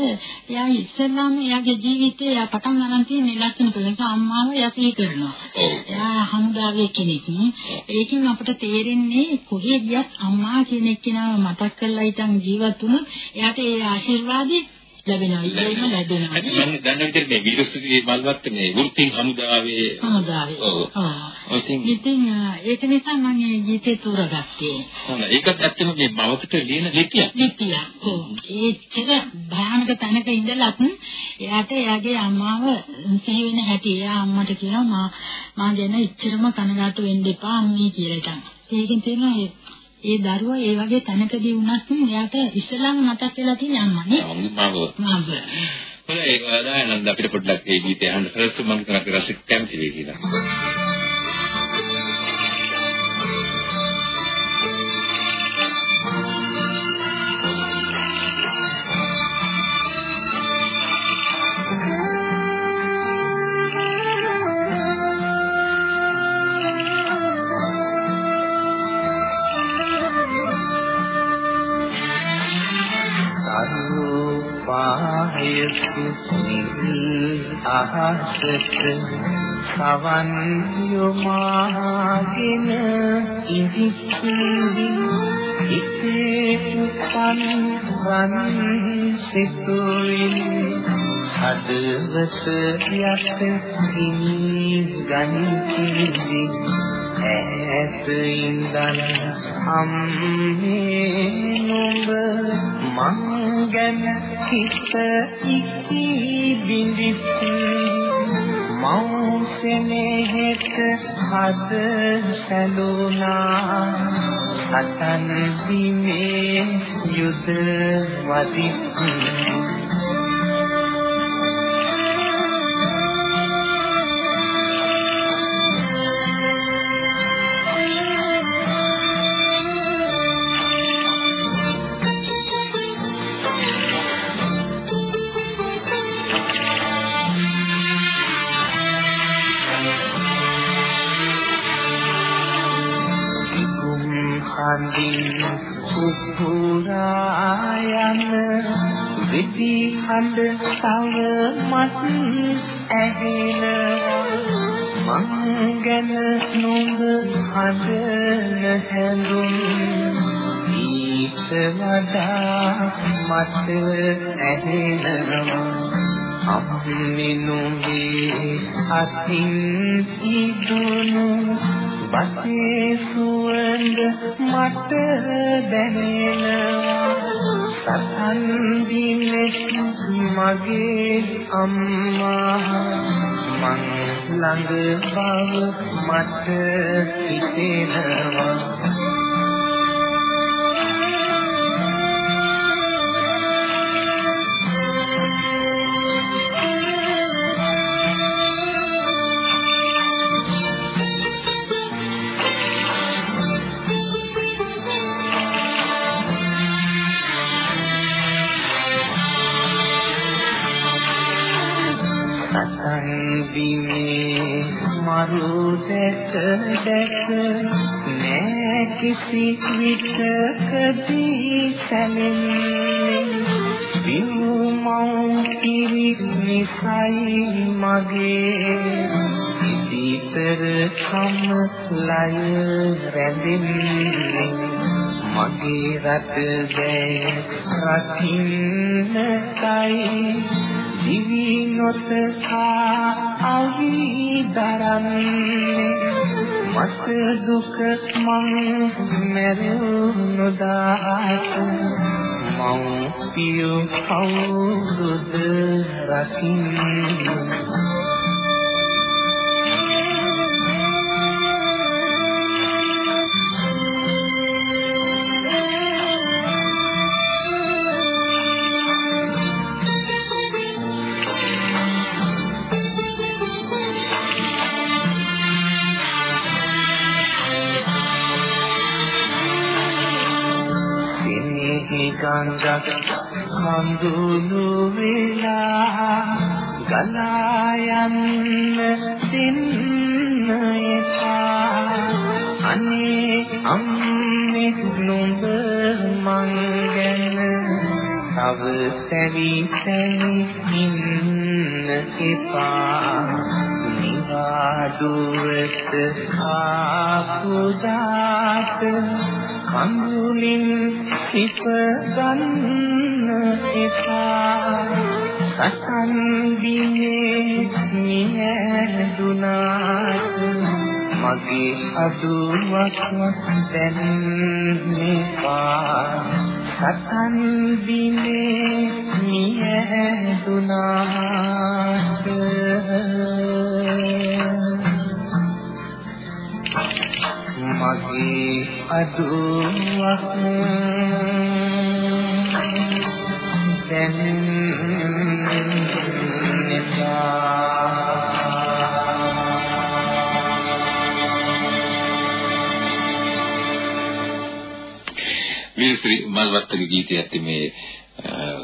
එයා ඉස්සෙල්ලාම එයාගේ ජීවිතේ එයා පටන් ගන්න තියෙන ලස්සන කෙනෙක් අම්මාව යකී කරනවා. එයා හමුදාවේ කෙනෙක්. ඒකෙන් අපිට තේරෙන්නේ කොහේ ගියත් අම්මා කියන එක්කෙනාව මතක් කරලා හිටන් ජීවත් වුණොත් එයාට ඒ ආශිර්වාදේ ලැබෙනවා. ඒකම ලැබෙනවා. මම දන්න විදිහට මේ විරුස්සුගේ මල්වත් මේ වෘත්තිං හමුදාවේ හමුදාවේ. ඔව්. ඉතින් ඒක නිසා මම මේ ගීතේ තෝරගත්තේ. හොඳයි. ඒකත් ඇත්තම මේ මවකට ලියන ලිපියක්. ලිපියක්. ඔව්. ඒච්චර භයානක තැනක ඉඳලත් එයාට එයාගේ අම්මාව සිහි වෙන හැටි එයා අම්මට කියනවා මා මා ගැන ඉච්චරම කනගාටු වෙන්න එපා අම්මී කියලා ඉතින්. ඒකෙන් තේරෙනවා ඒ දරුවා ඒ වගේ තැනකදී වුණත් එයාට ඉස්සලම මතක් වෙලා තියෙන අම්මනේ. මම මම. හොඳයි ඒක අපිට පොඩ්ඩක් ඒ ගීතය අහන්න ෆස්ට් මම හිතනවා රසික කැමති වෙයි කියලා. අහසට සවන් යොමාගෙන ඉදිස්සි ඉතේ උපන් වන් සිතුවිලි හදවත යට හිමි ගනිති ඈත ඉඳන් අම්මේ නුඹ මං ගැන හිත ඉක්ති බින්දිති මෞසෙනෙහෙත හද සැලුනා. සතන් බිමේ යුද වදිති. හඬ තව මත් ඇහෙනවා. මං ගැන නුඹ හඳන හැඳුන් ඊට වඩා මට ඇහෙනවා. අම්මේ නුඹේ අතින් ඉදුණු බතේ සුවඳ මට දැනෙනවා. සතන් දිනෙත් මගේ අම්මා මං ළඟ බව මට හිතෙනවා. විටකදී සැලෙන්නේ විමුමౌ කිරි නිසයි මගේ ඉදිතර කම ලය රැඳෙන්නේ මගේ රට දැය රකින්නයි දිවි නොතකා අවි දරන්නේ මත දුක මං මැරුණු දාත මං පියු කවුරුද රකින්නේ? ගංගක් හඳුනු වෙලා ගලා යන්න දෙන්න එපා අනේ අම්මේ නුඹ මං ගැන තව සැවි සැවි ඉන්න එපා. නිවාදුවට ආපු දාත කඳුලින් සිප ගන්න එපා. සසන් දිනේ නියදුනාට මගේ අදුවක් දැනෙන්නේපා සසන් දිනේ නියදුනාට මගේ අදුවක් වීරශ්‍රී මල්වත්තගේ ගීතය ඇත්තේ මේ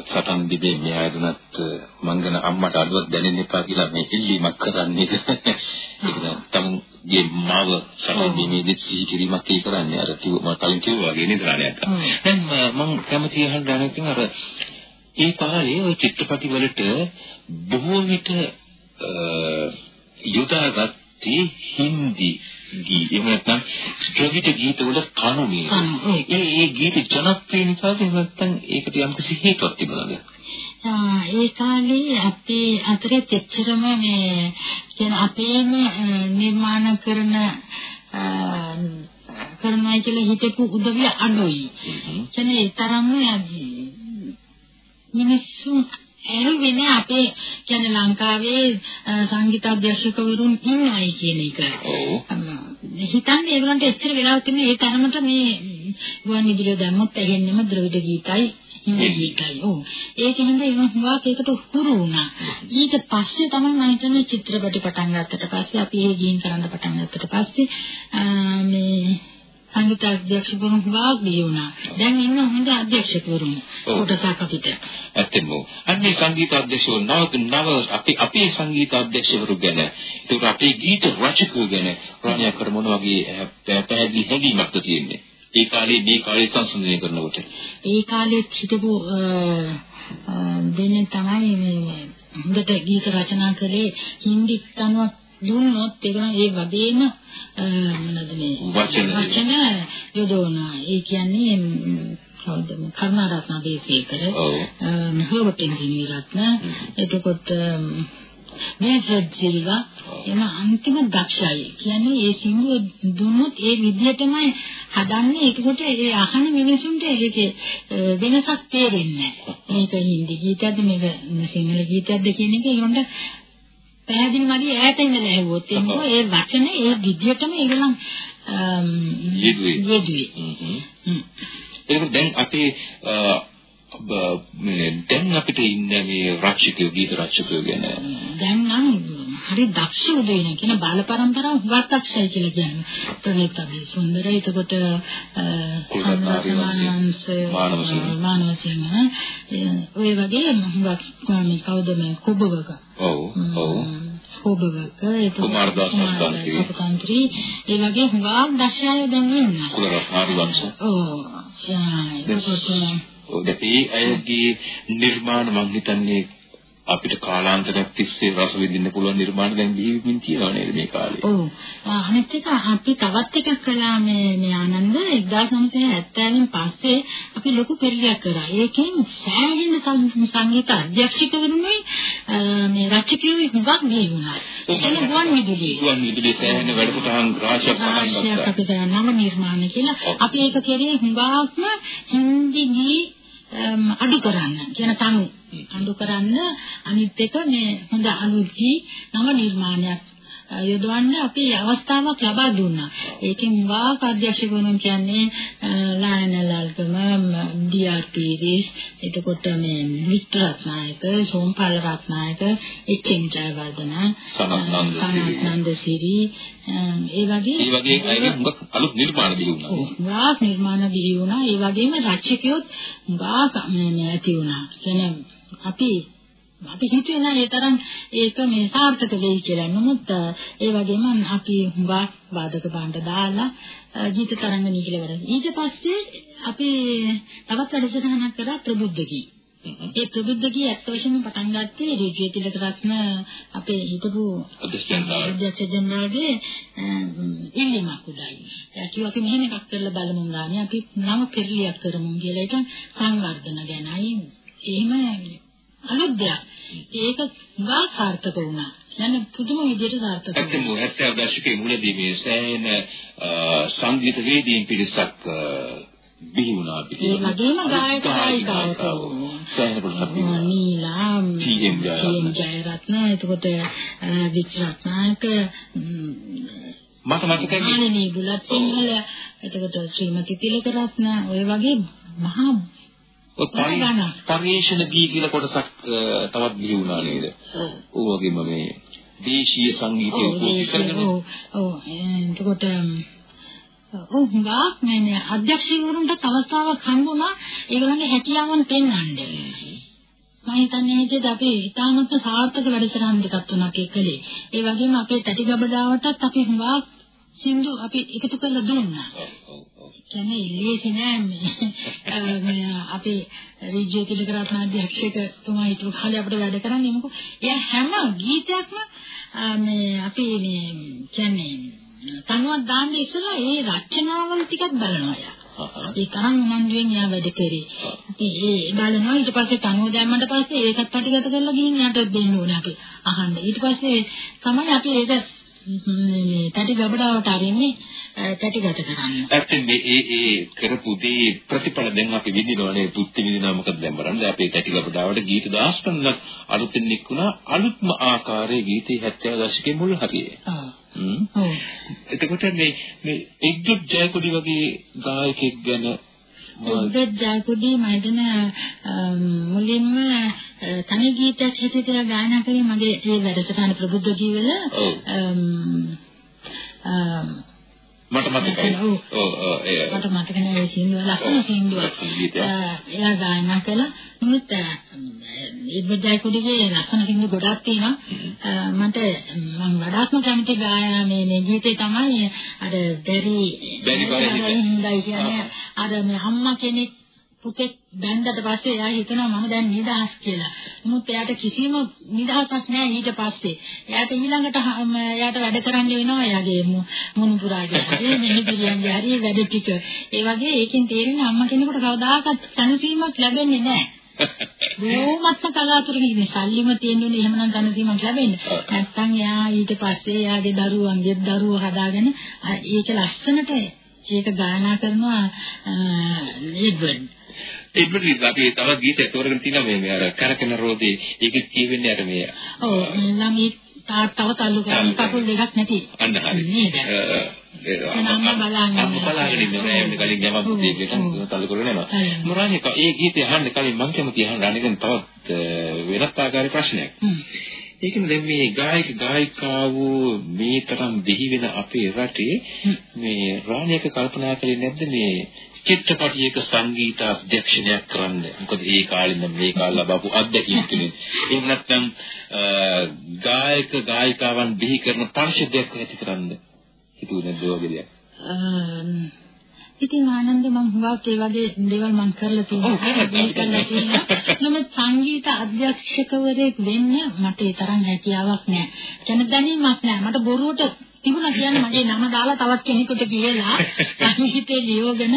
සටන් දිබේ මෙයා දුනත් මංගන අම්මට අඩුවක් දැනෙන්න එපා කියලා මේ ඉල්ලීමක් කරන්නේ. (laughs) තමුගේ මාව සටන් දිමේදී සිහි කිරීමක් ඒ කරන්නේ. අර කිව්ව මම කලින් කිව්වා වගේ නේද රාණියක් දැන් මම කැමති අහන්න දැනගෙන අර ඒ කාලේ ওই චිත්‍රපටි වලට බොහෝ විට යොදාගත්තේ හින්දි ගී එහෙම නැත්නම් ද්‍රවිඩ ගීත වල කණු මේ. ඒ ඒ ගීත ජනප්‍රිය නිසාද එහෙම නැත්නම් ඒකට යම්කිසි හේතුවක් තිබුණාද? ඒ කාලේ අපේ අතරේ එච්චරම මේ කියන අපේම නිර්මාණ කරන කරනවා කියලා හිතපු උදවිය අඩුයි. කියන්නේ ඒ තරම්ම මිනිස්සු ඇහුවේ අපේ කියන්නේ ලංකාවේ සංගීත අධ්‍යක්ෂකවරුන් ඉන්නයි කියන එක. හිතන්නේ ඒගොල්ලන්ට එච්චර වෙලාවක් තිබුණේ ඒ තරමට මේ ගුවන් විදුලිය දැම්මොත් ඇහෙන්නම ද්‍රවිඩ ගීතයි හින්දි ගීතයි. ඔව්. ඒකෙන්ද ඒවා හුඟක් ඒකට හුරු වුණා. ඊට පස්සේ තමයි මම හිතන්නේ චිත්‍රපටි පටන් ගත්තට පස්සේ අපි ඒ ගීන් කරන්න පටන් ගත්තට පස්සේ මේ සංගීත අධ්‍යක්ෂකවරුන් හුඟක් බිහි වුණා. දැන් ඉන්න හොඳ අධ්‍යක්ෂකවරුන් කොටසක් අපිට. ඇත්තම අන්නේ සංගීත අධ්‍යක්ෂකවරු නව නව අපි අපේ සංගීත අධ්‍යක්ෂකවරු ගැන ඒක අපේ ගීත රචකයෝ ගැන රාණිය කර මොන වගේ පැහැදිලි හැඟීමක්ද තියෙන්නේ. ඒ කාලේ මේ කාලේ සංසන්දනය කරනකොට. ඒ කාලේ හිටපු දෙන්නේ තමයි මේ හොඳට ගීත රචනා කළේ හින්දි තනුවක් දුන්නොත් ඒක ඒ වගේම මොනවද මේ වචන යොදවනවා. ඒ කියන්නේ කවුද කරුණාරත්න දේශේකර හර්බර්ට් ඉන්ජිනියරත්න එතකොට මේ ෆ්‍රෙඩ්සිල්වා එම අන්තිම දක්ෂයි. කියන්නේ ඒ සිංහල දුන්නොත් ඒ විදිහටමයි හදන්නේ. ඒකකොට ඒ අහන මිනිසුන්ට ඒකේ වෙනසක් තේරෙන්නේ නැහැ. මේක හින්දි ගීතයක්ද මේක සිංහල ගීතයක්ද කියන එක ඒකට පැහැදිලි මදි ඈත ඉඳලා ඇහුවොත් එන්නේ ඒ වචන ඒ විදිහටම ඒගොල්ලන් යෙදුවේ. ඒක දැන් අපේ දැන් අපිට ඉන්න මේ රචකයෝ ගීත රචකයෝ ගැන. දැන් නම් හරි දක්ෂ උදේන කියන බාල පරම්පරාව හුඟක් දක්ෂයි කියලා කියන්නේ. ප්‍රණීත අබේ සුන්දර එතකොට මානවසිංහ ඔය වගේ හුඟක් මේ කවුද මේ කුබවක. ඔව් ඔව්. කුබවක එතකොට කුමාරදාස සත්කාන්ත්‍රි ඒ වගේ හුඟක් දක්ෂ අය දැන් ඉන්නවා. කුලරත්න හරිවංශ. ඔව්. එතකොට ඔය අයගේ නිර්මාණ මම හිතන්නේ අපිට කාලාන්තරයක් තිස්සේ රස විඳින්න පුළුවන් නිර්මාණ දැන් දීවිමින් තියෙනවා නේද මේ කාලේ. ඔව්. අනිත් එක අපි තවත් එකක් කළා මේ මේ ආනන්ද 1970 පස්සේ අපි ලොකු පෙරලියක් කරා. ඒකෙන් සෑහෙන සංගීත අධ්‍යක්ෂකවරුනේ මේ රචකයෝ හුඟක් බිහි වුණා. එතන ගුවන් විදුලියේ. ගුවන් විදුලියේ සෑහෙන වැඩසටහන් රාශියක් පටන් ගත්තා. අපිට නව නිර්මාණ කියලා අපි ඒක කෙරේ හුඟක්ම හින්දි ගී අඩු කරන්න කියන තනු අඩු කරන්න අනිත් එක මේ හොඳ අලුත්ී නව නිර්මාණයක් යොදවන්න අපි අවස්ථාවක් ලබා දුන්නා. ඒකෙන් වාක අධ්‍යක්ෂකවරුන් කියන්නේ ලායන ලල්කම ඩී.ආර්. පීරිස් එතකොට මේ Victor Ratnayake, Somapala Ratnayake, H M. Jayawardena, Sanath Nandasiri ඒ වගේ ඒ වගේ අයගේ හුඟක් අලුත් නිර්මාණ බිහි වුණා. වාක් නිර්මාණ බිහි වුණා. ඒ වගේම රචකයොත් වාක් ඇති වුණා. කියන්නේ අපි අපි හිතුවේ නෑ ඒ තරම් ඒක මේ සාර්ථක වෙයි කියලා. නමුත් ඒ වගේම අපි හුඟක් බාධක බාණ්ඩ දාලා ගීත තරංග නිකල වැඩ. ඊට පස්සේ අපි තවත් වැඩසටහනක් කරා ප්‍රබුද්ධ ගී. ඒ ප්‍රබුද්ධ ගී ඇත්ත වශයෙන්ම පටන් ගත්තේ ඍජුවේ තිලක රත්න අපේ හිටපු අධ්‍යක්ෂ ජනරාල්ගේ ඉල්ලීමක් උඩයි. එයා කිව්වා අපි මෙහෙම එකක් කරලා බලමු ගානේ අපි නව පෙරලියක් කරමු කියලා ඒක සංවර්ධන ගැනයි. එහෙම අලුත් දෙයක්. ඒක ගා සාර්ථක වුණා. යන පුදුම විදිහට සාර්ථක වුණා. ඇත්තම 70 දශකයේ මුලදී මේ සෑහෙන සංගීත වේදීන් පිරිසක් බිහි වුණා අපි. ඒ වගේම ගායක ගායිකාවෝ සෑහෙන පිරිසක් නීලා ටීඑම් ජයරත්න එතකොට විචරත්නායක මට මතකයි මානනී බුලත් සිංහල එතකොට ශ්‍රීමති තිලකරත්න ඔය වගේ මහා පරිේශන දී කියලා කොටසක් තවත් බිහි වුණා නේද? ඔව් වගේම මේ දේශීය සංගීතය උපයෝගී කරගෙන ඔව් එතකොට ඔව් හුඟක් මේ අධ්‍යක්ෂකවරුන්ට අවස්ථාවක් හම්බුණා ඒගොල්ලන්ගේ හැකියාවන් පෙන්වන්න. මම හිතන්නේ හිටියද අපි ඉතාමත් සාර්ථක වැඩසටහන් දෙකක් තුනක් එකලේ. ඒ වගේම අපේ තටි ගබඩාවටත් අපි හුඟක් සින්දු අපි එකතු කරලා දුන්නා. කියන්නේ ඉල්ලීසි නෑ මේ අපේ රීජියෝ තිලකරත්න අධ්‍යක්ෂකතුමා හිටපු කාලේ අපිට වැඩ කරන්නේ මොකෝ එයා හැම ගීතයක්ම මේ අපි මේ කියන්නේ තනුවක් දාන්න ඉස්සෙල්ලා ඒ රචනාවල් ටිකක් බලනවා යා. ඒ තරම් උනන්දුවෙන් යා වැඩ කරේ. අපි ඒ බලනවා ඊට පස්සේ තනුව දැම්මට පස්සේ ඒකත් පැටිගත කරලා ගිහින් යාට දෙන්න ඕනේ අපි අහන්න. ඊට පස්සේ තමයි අපි ඒක මේ තටි ගබඩාවට අරින්නේ තටිගත කරන්න. ඇත්තටම මේ ඒ ඒ කරපු දේ ප්‍රතිඵල දැන් අපි විඳිනවනේ පුත්ති විඳිනවා මොකද දැන් බලන්න. අපේ තටි ගබඩාවට ගීත 15ක් අලුතින් නික්ුණා අලුත්ම ආකාරයේ ගීතේ 70 දශකයේ මුල් හරියේ. එතකොට මේ මේ එක්ජොත් ජයකොඩි වගේ ගායකයෙක් ගැන එක්ජොත් ජයකොඩි හිතන මුලින්ම තනි ගීතයක් හිතේ ගායනා කරේ මගේ ඒ වැඩසටහන ප්‍රබුද්ධ ජීවල මට මතකයි. ඔව් ඔව් මට මතක නෑ ඒ සින්දුව ලස්සන සින්දුවක්. එයා ගායනා කළා. නමුත් ඉබ්බජයි කුඩිගේ ලස්සන සින්දු ගොඩක් තියෙනවා. මට මම වඩාත්ම කැමති ගායනා මේ මේ ගීතේ තමයි. අර බැරි බැරි කියන්නේ. අර මේ අම්මා කෙනෙක් පුතෙක් බැන්දට පස්සේ එයා හිතනවා මම දැන් නිදහස් කියලා. නමුත් එයාට කිසිම නිදහසක් නැහැ ඊට පස්සේ. එයාට ඊළඟට එයාට වැඩ කරන්න වෙනවා එයාගේ මුණුපුරාගේ හරි මෙහෙපිරියන්ගේ හරි වැඩ ටික. ඒ වගේ ඒකෙන් තේරෙන්නේ අම්මා කෙනෙකුට කවදාකවත් සැනසීමක් ලැබෙන්නේ නැහැ. බොහොමත්ම කලාතුරකින් මේ සල්ලිම තියෙනුනේ එහෙමනම් දැනසීමක් ලැබෙන්නේ. නැත්තම් එයා ඊට පස්සේ එයාගේ දරුවන්ගේ දරුවෝ හදාගෙන ඒක ලස්සනට ඒක ගායනා කරනවා එඩ්වර්ඩ්. එඩ්වර්ඩ් අපි තවත් ගීතයක් තෝරගෙන තියෙනවා මේ මේ අර කරකන රෝදේ ඒක කියවෙන්නේ අර මේ ඔව් ළමයි තාත්තව තල්ලු කරන කකුල් දෙකක් නැති. අන්න හරි. නේද? නම්ම බලන්න. බලාගෙන ඉන්නේ එන්නේ කලින් යමක් දෙයකට තල්ලු කරගෙන යනවා. මොරානේ ඒ ගීතය අහන්න කලින් මම කැමති අහන්න අනිකන් තවත් වෙනත් ආකාරයේ ප්‍රශ්නයක්. ඒකනේ දැන් මේ ගායක ගායිකාවෝ මේ තරම් දෙහි වෙන අපේ රටේ මේ රාණියක කල්පනා කළේ නැද්ද මේ චිත්‍රපටයක සංගීත අධ්‍යක්ෂණයක් කරන්න. මොකද ඒ කාලේ නම් මේ කාලේ ලබපු අත්දැකීම් තුලින්. එහෙම නැත්නම් ගායක ගායිකාවන් බිහි කරන පරිශුද්ධයක් ඇති කරන්න හිතුවේ නැද්ද වගේ දෙයක්? ඉතින් ආනන්ද මම හුඟක් ඒ වගේ දේවල් මම කරලා තියෙනවා මේ කරලා තියෙනවා නමුත් සංගීත අධ්‍යක්ෂකවරයෙක් වෙන්න මට ඒ තරම් හැකියාවක් නැහැ දැන දැනීමක් නැහැ මට බොරුවට තිබුණා කියන්නේ මගේ නම දාලා තවත් කෙනෙකුට කියලා සංගීතේ ලියවගෙන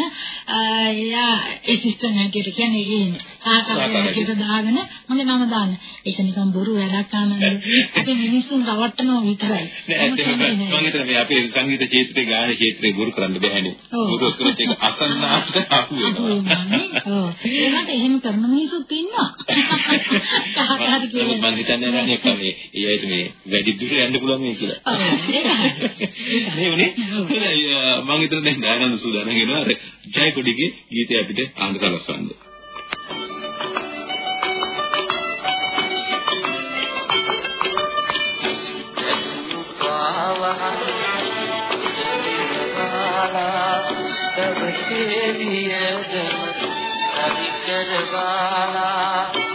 එයා ඇසිස්ටන්ට් හැටියට කියන්නේ ඒ සාකච්ඡාවට දාගෙන මගේ නම දාන්න. ඒක නිකන් බොරු වැඩක් ආනන්ද. අපි මිනිස්සුන් රවට්ටනවා විතරයි. නෑ මම හිතන්නේ මේ අපේ සංගීත ක්ෂේත්‍රේ ගායන ක්ෂේත්‍රේ බොරු කරන්න බෑනේ. බොරු කරොත් ඒක අසන්නාට අහු වෙනවා. ඔව්. ඒකට එහෙම කරන මිනිස්සුත් ඉන්නවා. කාටද කියන්නේ. මම හිතන්නේ. ඒ අයිට මේ වැඩි දුර යන්න පුළුවන් මේ කියලා. ඔව්. (laughs) මේ උනේ මම හිතන දැන් දානන්ද සූදානම් වෙනවා අර ජයකොඩිගේ ගීතය අපිට ආන්ද කලස්සන්න. කරවාලා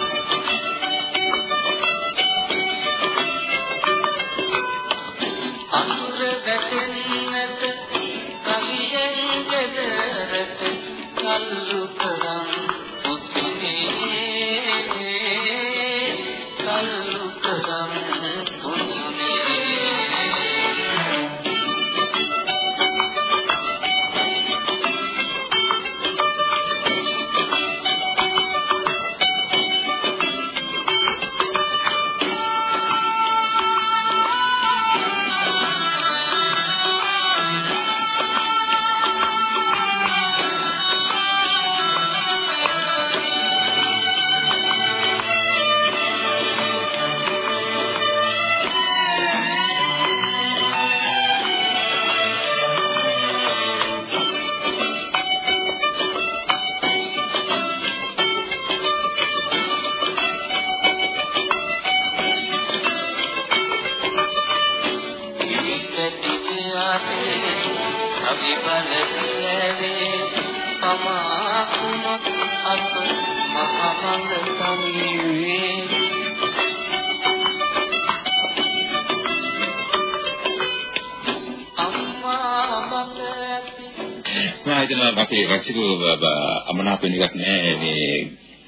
රසිකව අමනාප වෙන එකක් නෑ. මේ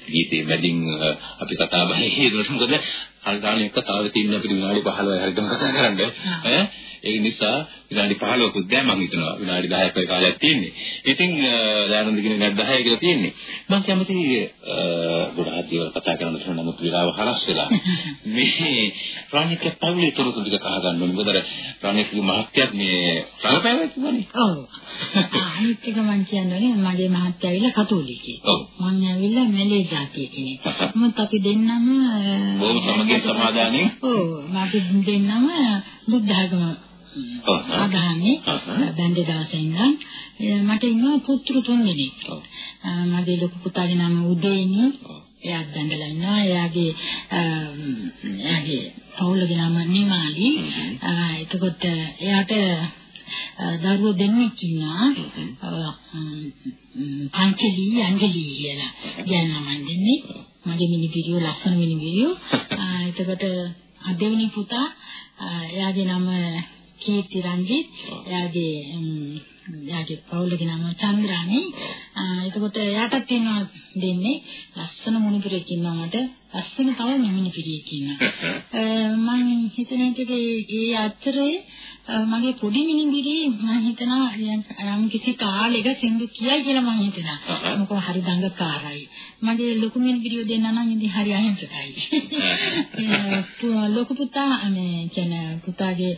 ගීතේ මැදින් අපි කතා බහේ හේතුව මොකද? කල්දාන එක තව තියෙන අපිට විනාඩි 15යි හරියටම කතා කරන්න. ඈ? ඒ නිසා විනාඩි 15කුත් දැන් මම හිතනවා විනාඩි 10ක වගේ කාලයක් තියෙන්නේ. ඉතින් දානන්ද කියන විනාඩි 10 කියලා තියෙන්නේ. මම කැමති ගොඩාක් දේවල් කතා කරන්න තියෙන නමුත් වෙලාව හරස් වෙලා. මේ (laughs) රාණික පවුලේ තොරතුරු ටික අහගන්න ඕනේ. මොකද අර රාණිකගේ මහත්යත් මේ රඟපෑමක් තිබුණේ. ඔව්. අනිත් එක මම කියන්නේ මගේ මහත්තයා ඇවිල්ලා කතෝලිකයෙක්. මම ඇවිල්ලා මැලේ ජාතිය කෙනෙක්. මොකද අපි දෙන්නම බොහොම සමගිය සමාදානයෙන් ඔව් අපි දෙන්නම බුද්ධ ධර්ම අහහ. බැන්දේ දවසේ ඉඳන් මට ඉන්නවා පුත්‍ර තුන් දෙනෙක්. මගේ ලොකු පුතාගේ නම උදේනි. එයාත් බැඳලා ඉන්නවා. එයාගේ එයාගේ පවුලගේ නම නිමාලි. එතකොට එයාට දරුවෝ දෙන්නෙක් ඉන්නවා. පංචලි අංජලි කියලා. දැන් නම දෙන්නේ. මගේ මිනිපිරියෝ ලස්සන මිනිපිරියෝ. එතකොට අ, දෙවෙනි පුතා එයාගේ නම කීර්ති රංජිත්. එයාගේ එයාගේ පවුලගේ නම චන්ද්‍රානි. එතකොට එයාටත් තියෙනවා දෙන්නේ ලස්සන මුණිපිරියෙක් ඉන්නවා මට. ලස්සන තව මිනිපිරියෙක් ඉන්නවා. (laughs) මම හිතන එකට ඒ අතරේ මගේ පොඩි මිනිබිරි මම හිතනවා යම් කිසි කාලෙක සින්දු කියයි කියලා මම හිතනවා. අහහ. මොකද හරි දඟකාරයි. මගේ ලොකු මිනිබිරිය දෙන්න නම් ඉතින් හරි අහිංසකයි. (laughs) (laughs) ලොකු පුතා මේ කියන්නේ පුතාගේ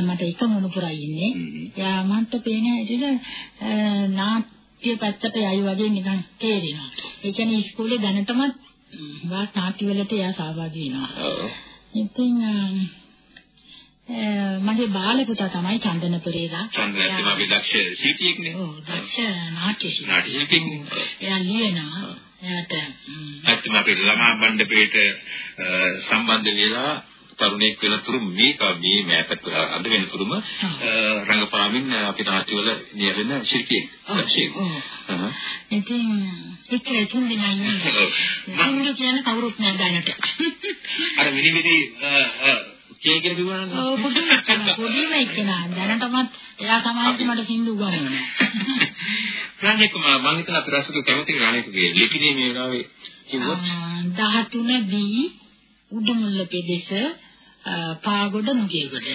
මට එක මොනුපුරයි ඉන්නේ. එයා මන්ට පේන අ, නාට්‍ය පැත්තට යයි වගේ නිකන් තේරෙනවා. ඒ කියන්නේ ඉස්කෝලේ දැනටමත් වාත් නාට්‍ය වලට එයා සහභාගී වෙනවා. ඔව්. ඉතින් මගේ බාල පුතා තමයි චන්දන පෙරේරා. චන්ද්‍රයත් මගේ දක්ෂ ශිල්පියෙක්නේ. ඔව් දක්ෂ නාට්‍ය ශිල්පී. නාට්‍ය ශිල්පියෙක්. එයා ලියනවා. එයාට ඇත්තම අපේ ළමා මණ්ඩපයට සම්බන්ධ වෙලා තරුණයෙක් වෙන තුරු මේක මේ මෑතක අද වෙන තුරුම අ, රංගපාමින් අපේ නාට්‍යවල නියැලෙන ශිල්පියෙක්. අහහ. ඉතින් එච්චර තුන් දෙනා ඉන්නේ. සිංදු කියන කවුරුත් නෑ දැනට. අර මිනිමිරි කිය කියලා කිව්වනම් ඔව් පොඩි පොඩිම එකනා දැනටමත් එයා තමයි මට සින්දු උගන්වන්නේ. (laughs) රාණික මම හිතන අපේ රසක කැමති රාණිකගේ ලිපිනේ මේ වෙලාවේ කිව්වොත් 13 බී උඩුමුල්ල පෙදෙස පාගොඩ නුගේගොඩ.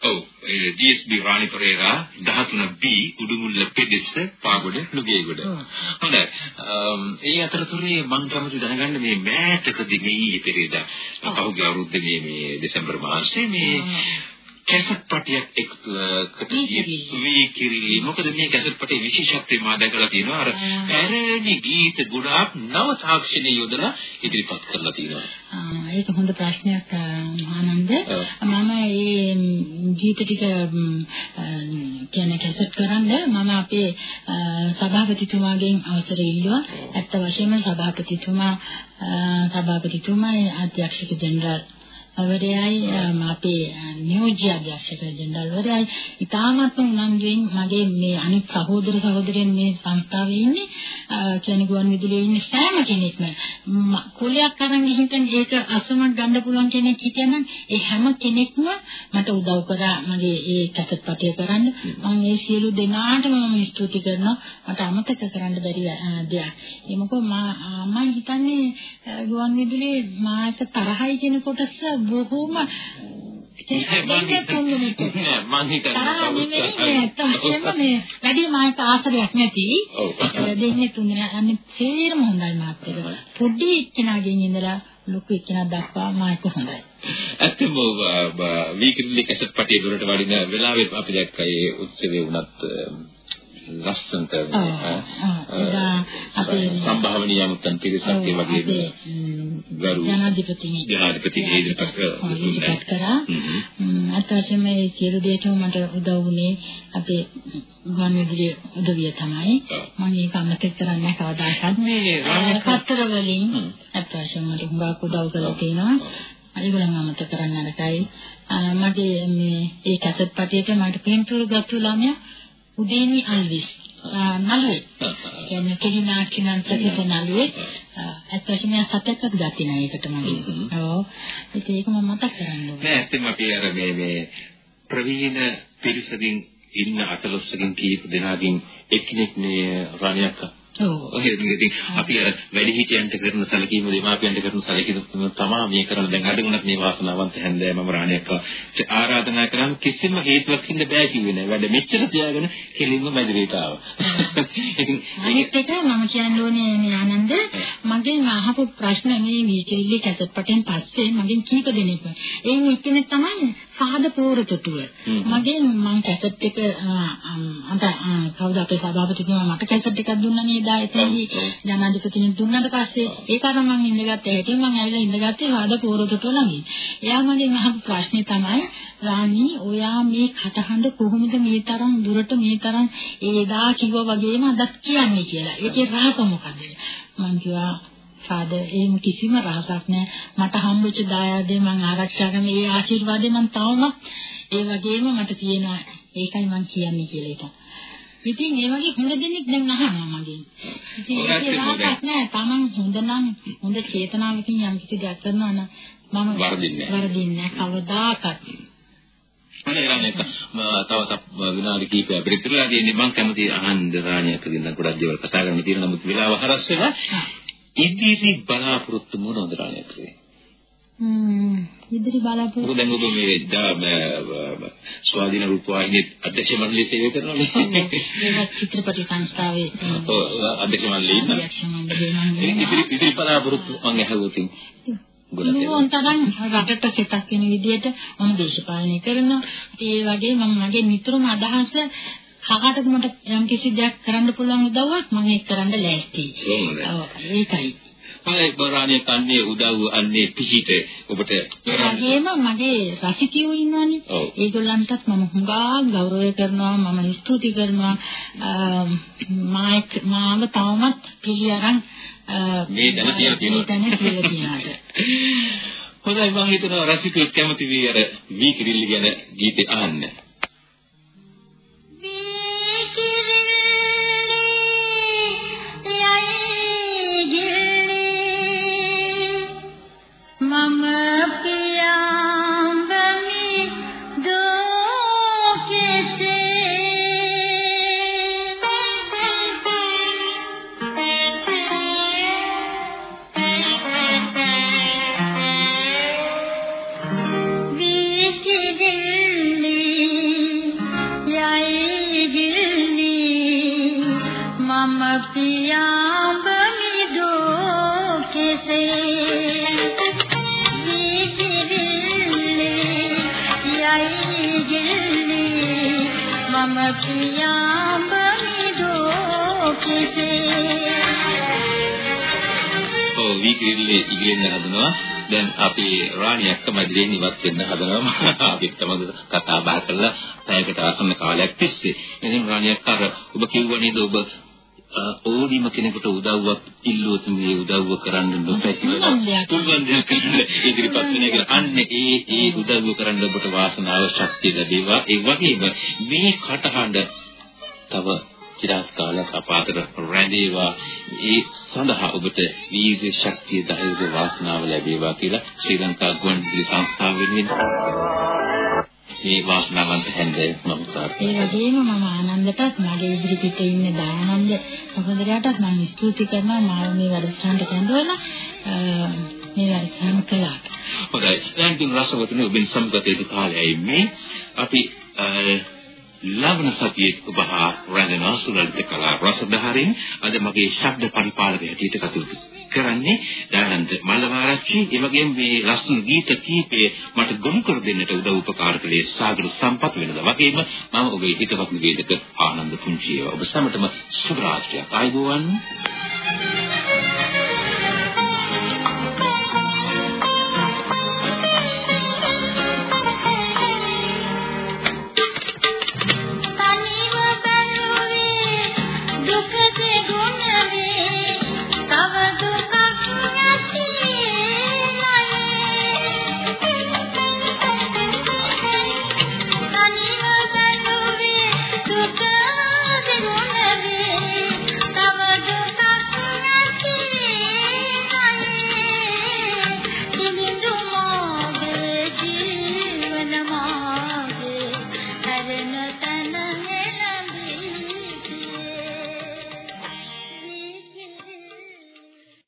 ඔව් ඒ DSB රාණි පෙරේරා 13B උඩුමුල්ල පෙදෙස්ස පාගොඩ නුගේගොඩ. ඔව්. හොඳයි. ඒ අතරතුරේ මම කැමති දැනගන්න මේ මෑතකදී මේ ඊයේ පෙරේදා පහුගිය අවුරුද්දේ මේ මේ දෙසැම්බර් මාසයේ මේ කැසට් පටියක් එක්කට වී කිරිලි. මොකද මේ කැසට් පටේ විශේෂත්වය මා දැකලා තියෙනවා අර. පැරණි ගීත ගොඩාක් නව තාක්ෂණයේ යොදලා ඉදිරිපත් කරලා තියෙනවා. ඒක හොඳ ප්‍රශ්නයක් ආනන්ද. මම මේ ගීත ටික කියන්නේ කැසට් කරන්න මම අපේ සභාපතිතුමාගෙන් අවසර ඉල්ලුවා. ඇත්ත වශයෙන්ම සභාපතිතුමා ආ, සභාපතිතුමායි අධ්‍යක්ෂක ජෙනරාල් අවරයයි ආ, අපේ ආ, නියෝජ්‍ය අධ්‍යක්ෂක ජෙනරාල් අවරයයි. ඉතාමත්ම උනන්දුවෙන් මගේ මේ අනිත් සහෝදර සහෝදරියන් මේ සංස්ථාවේ ඉන්නේ ආ, කියන්නේ ගුවන් විදුලියේ ඉන්නේ සෑම කෙනෙක්ම. ම- කුලයක් අරන් ගිහින් ඒක අසමක් ගන්න පුළුවන් කෙනෙක් හිටියනම් ඒ හැම කෙනෙක්ම මට උදව් කරා මගේ ඒ කැසට් පටය කරන්න. මම ඒ සියලු දෙනාටම මම ස්තුති කරනවා. මට අමතක කරන්න බැරි ආ, දෙයක්. ඒ මොකද මා ආ, මම හිතන්නේ ආ, ගුවන් විදුලියේ මා එක තරහයි කියන කොටස බොහෝම දෙන්න තුන් මිනිත්තු නෑ මං හිතන්නේ තරහ නෙමෙයි මේ ඇත්ත වශයෙන්ම මේ වැඩි මායක ආශ්‍රයක් නැති ඔව්. අ, දෙන්නේ තුන් දෙනා අනිත් සේරම හොඳයි මාත් එක. පොඩි එක්කෙනාගෙන් ඉඳලා ලොකු එක්කෙනා දක්වා මායක හොඳයි. ඇත්තම වීකිලි කැසට් පටිය වලට වඩින වෙලාවෙත් අපි දැක්කා ඒ උත්සවයේ වුණත් ලස්සනට සම්භාවනීය යමුතන් පිරිසක් ඒ වගේ ගරු ජනාධිපතිනි ජනාධිපති ඉදිරිපත් කරා. හ්ම්. ම්, අත්වශයෙන්ම මේ සියලු දේටම මට උදව් වුණේ අපේ ගුවන් විදුලි උදවිය තමයි. මම ඒක අමතක කරන්නේ කවදාකවත්. මේ පත්තර වලින් හ්ම්. අත්වශයෙන්ම මට හුඟක් උදව් කරලා තියෙනවා. ඒගොල්ලන් අමතක කරන්න නරකයි. මගේ මේ ඒ කැසට් පටියට මට පින්තූර ගත්තු ළමයා උදේනි අල්විස්. නළුවේ. කියන්නේ කෙලිනා කියන ප්‍රතිපද නළුවේ ඇත්තටම සත්‍යකට ගත්තේ නෑ ඒකට මගේ. ඔව්. ඒක මම මතක් කරන්න ඕනේ. නෑ ඇත්තටම අපි අර මේ මේ ප්‍රවීණ පිරිසකින් ඉන්න අතලොස්සකින් කීප දෙනාකින් එක්කෙනෙක් මේ රණයක් ඔය ඉතින් අපි වැඩිහිටියන්ට කරන සැලකීම දෙමාපියන්ට කරන සැලකීම තමයි මේ කරන දැන් අඩුණත් මේ වාසනාවන්ත හැන්දෑ මම රාණියක් ආරාධනා කරන් කිසිම හේතුවක් හින්දා බෑ කිව්වේ නෑ. වැඩ මෙච්චර තියාගෙන කෙලින්ම මැදිරියට ආවා. ඉතින් අනිත් එක මම කියන්න ඕනේ මේ ආනන්ද මගෙන් අහපු ප්‍රශ්න මේ වීචිලි කැසට්පටෙන් පස්සේ මගෙන් කීප දෙනෙක් ඒ එක්කෙනෙක් තමයි සාද පෝරතටුව මගෙන් මම කැසට් එක අන්ත කවුද අපේ සභාපතිතුමා මට කැසට් එකක් දුන්නා නේද එතනදී ජනාධිපතිතුමා දුන්නාට පස්සේ ඒක අර මම ඉඳගත්ත හැටි මම ඇවිල්ලා ඉඳගත්තේ සාද පෝරතටුව ළඟින්. එයා මගෙන් අහපු ප්‍රශ්නේ තමයි රාණි ඔයා මේ කටහඬ කොහොමද මේ තරම් දුරට මේ තරම් ඒදා කිව්වා වගේම අදත් කියන්නේ කියලා. ඒකේ රහස මොකද? මම කිව්වා ෆාදර් එහෙම කිසිම රහසක් නැහැ. මට හම්බෙච්ච දායාදේ මම ආරක්ෂා කරන ඒ ආශිර්වාදේ මම තවමත් ඒ වගේම මට තියෙනවා. ඒකයි මම කියන්නේ කියලා ඒක. ඉතින් ඒ වගේ හොඳ දෙනෙක් දැන් අහනවා මගෙන්. ඉතින් ඒකේ රහසක් නැහැ. Taman හොඳ නම් හොඳ චේතනාවකින් යම් කිසි දෙයක් කරනවා නම් මම වරදින්නේ නැහැ. වරදින්නේ නැහැ කවදාකවත්. අනේ තව විනාඩි කිහිපයක් අපිට ඉතිරිලා තියෙන්නේ මම කැමති අහන්න රාණියකගෙන් ගොඩක් දේවල් කතා කරන්න තියෙන නමුත් වෙලාව හරස් වෙලා ඉදිරි බලාපොරොත්තු මොනවද රාණියකගේ හ්ම්. ඉදිරි බලාපොරොත්තු. දැන් ඔබ මේ ස්වාධීන රූපවාහිනියේ අධ්‍යක්ෂ මණ්ඩලයේ සේවය කරනවා නේ. ඒක චිත්‍රපට සංස්ථාවේ අධ්‍යක්ෂ මණ්ඩලයේ ඉන්න ඉදිරි ඉදිරි බලාපොරොත්තු මම ඇහුවොත් මොන තරම් රටට සිතක් වෙන විදිහට මම දේශපාලනය කරනවා. ඒ වගේ මම මගේ නිතරම අදහස කාටද මට යම් කිසි දෙයක් කරන්න පුළුවන් උදව්වක් මම ඒක කරන්න ලෑස්තියි. ඒකයි. මම බරාණිය කන්නේ උදව් අන්නේ පිහිට ඔබට වගේම මගේ රසිකයෝ ඉන්නවනේ. ඒගොල්ලන්ටත් මම හුඟා ගෞරවය කරනවා මම ස්තුති කරනවා. මාව තවමත් පිළිඅරන් මේ දැන කියලා තියෙනවා. මේ දැන කියලා තියනට. හොඳයි මම හිතනවා රසිකයෙක් කැමති වී අර වී කිරිල්ල ගැන ගීතේ අහන්න. කිරිල්ලේ ඉගෙනන්න හදනවා. දැන් අපි රාණියක්ක මැදිරියෙන් ඉවත් වෙන්න හදනවා. (laughs) අපිත් තමයි කතා බහ කරලා පැයකට ආසන්න කාලයක් තිස්සේ. ඉතින් රාණියක්ක අර ඔබ කිව්වා නේද ඔබ ඕනිම කෙනෙකුට උදව්වක් ඉල්ලුවොත් මේ උදව්ව කරන්න නොපැකිලලා පුළුවන් දෙයක් කරන්න ඉදිරිපත් වෙන එක අන්න ඒ ඒ උදව්ව කරන්න ඔබට වාසනාව ශක්තිය ලැබේවා ඒ වගේම මේ කටහඬ තව චිරාත් කාලයක් අපාතර රැඳේවා ඒ සඳහා ඔබට වීර්ය ශක්තිය ධෛර්ය වාසනාව ලැබේවා කියලා ශ්‍රී ලංකා ගුවන්විදුලි සංස්ථාව වෙනුවෙන් මේ වාසනාවන්ත හැන්දේ මම සාර්ථක ඒ වගේම මම ආනන්දටත් මගේ ඉදිරි පිටේ ඉන්න දානන්ද සහෝදරයාටත් මම ස්තුති කරනවා මාව මේ වැඩසටහනට කැඳවලා මේ වැඩසටහන කළාට. හොඳයි. දැන් තුන් රසවතුනේ ඔබෙන් සම්ගතයේ කාලයයි මේ අපි ලබන සතියේ ඔබ හා රැඳෙන සුලලිත කලා රසදහරින් අද මගේ ශබ්ද පරිපාලක හැටියට කටයුතු කරන්නේ දානන්ත මල්ලවාරච්චි ඒ වගේම මේ ලස්සන ගීත කීපය මට ගොනු කර දෙන්නට උදව් උපකාර කළේ සාගර සම්පත් වෙනදා? වගේම මම ඔබේ හිතවත් නිවේදක ආනන්ද පුංචිය ඔබ සැමටම සුබ රාත්‍රියක් ආයුබෝවන්!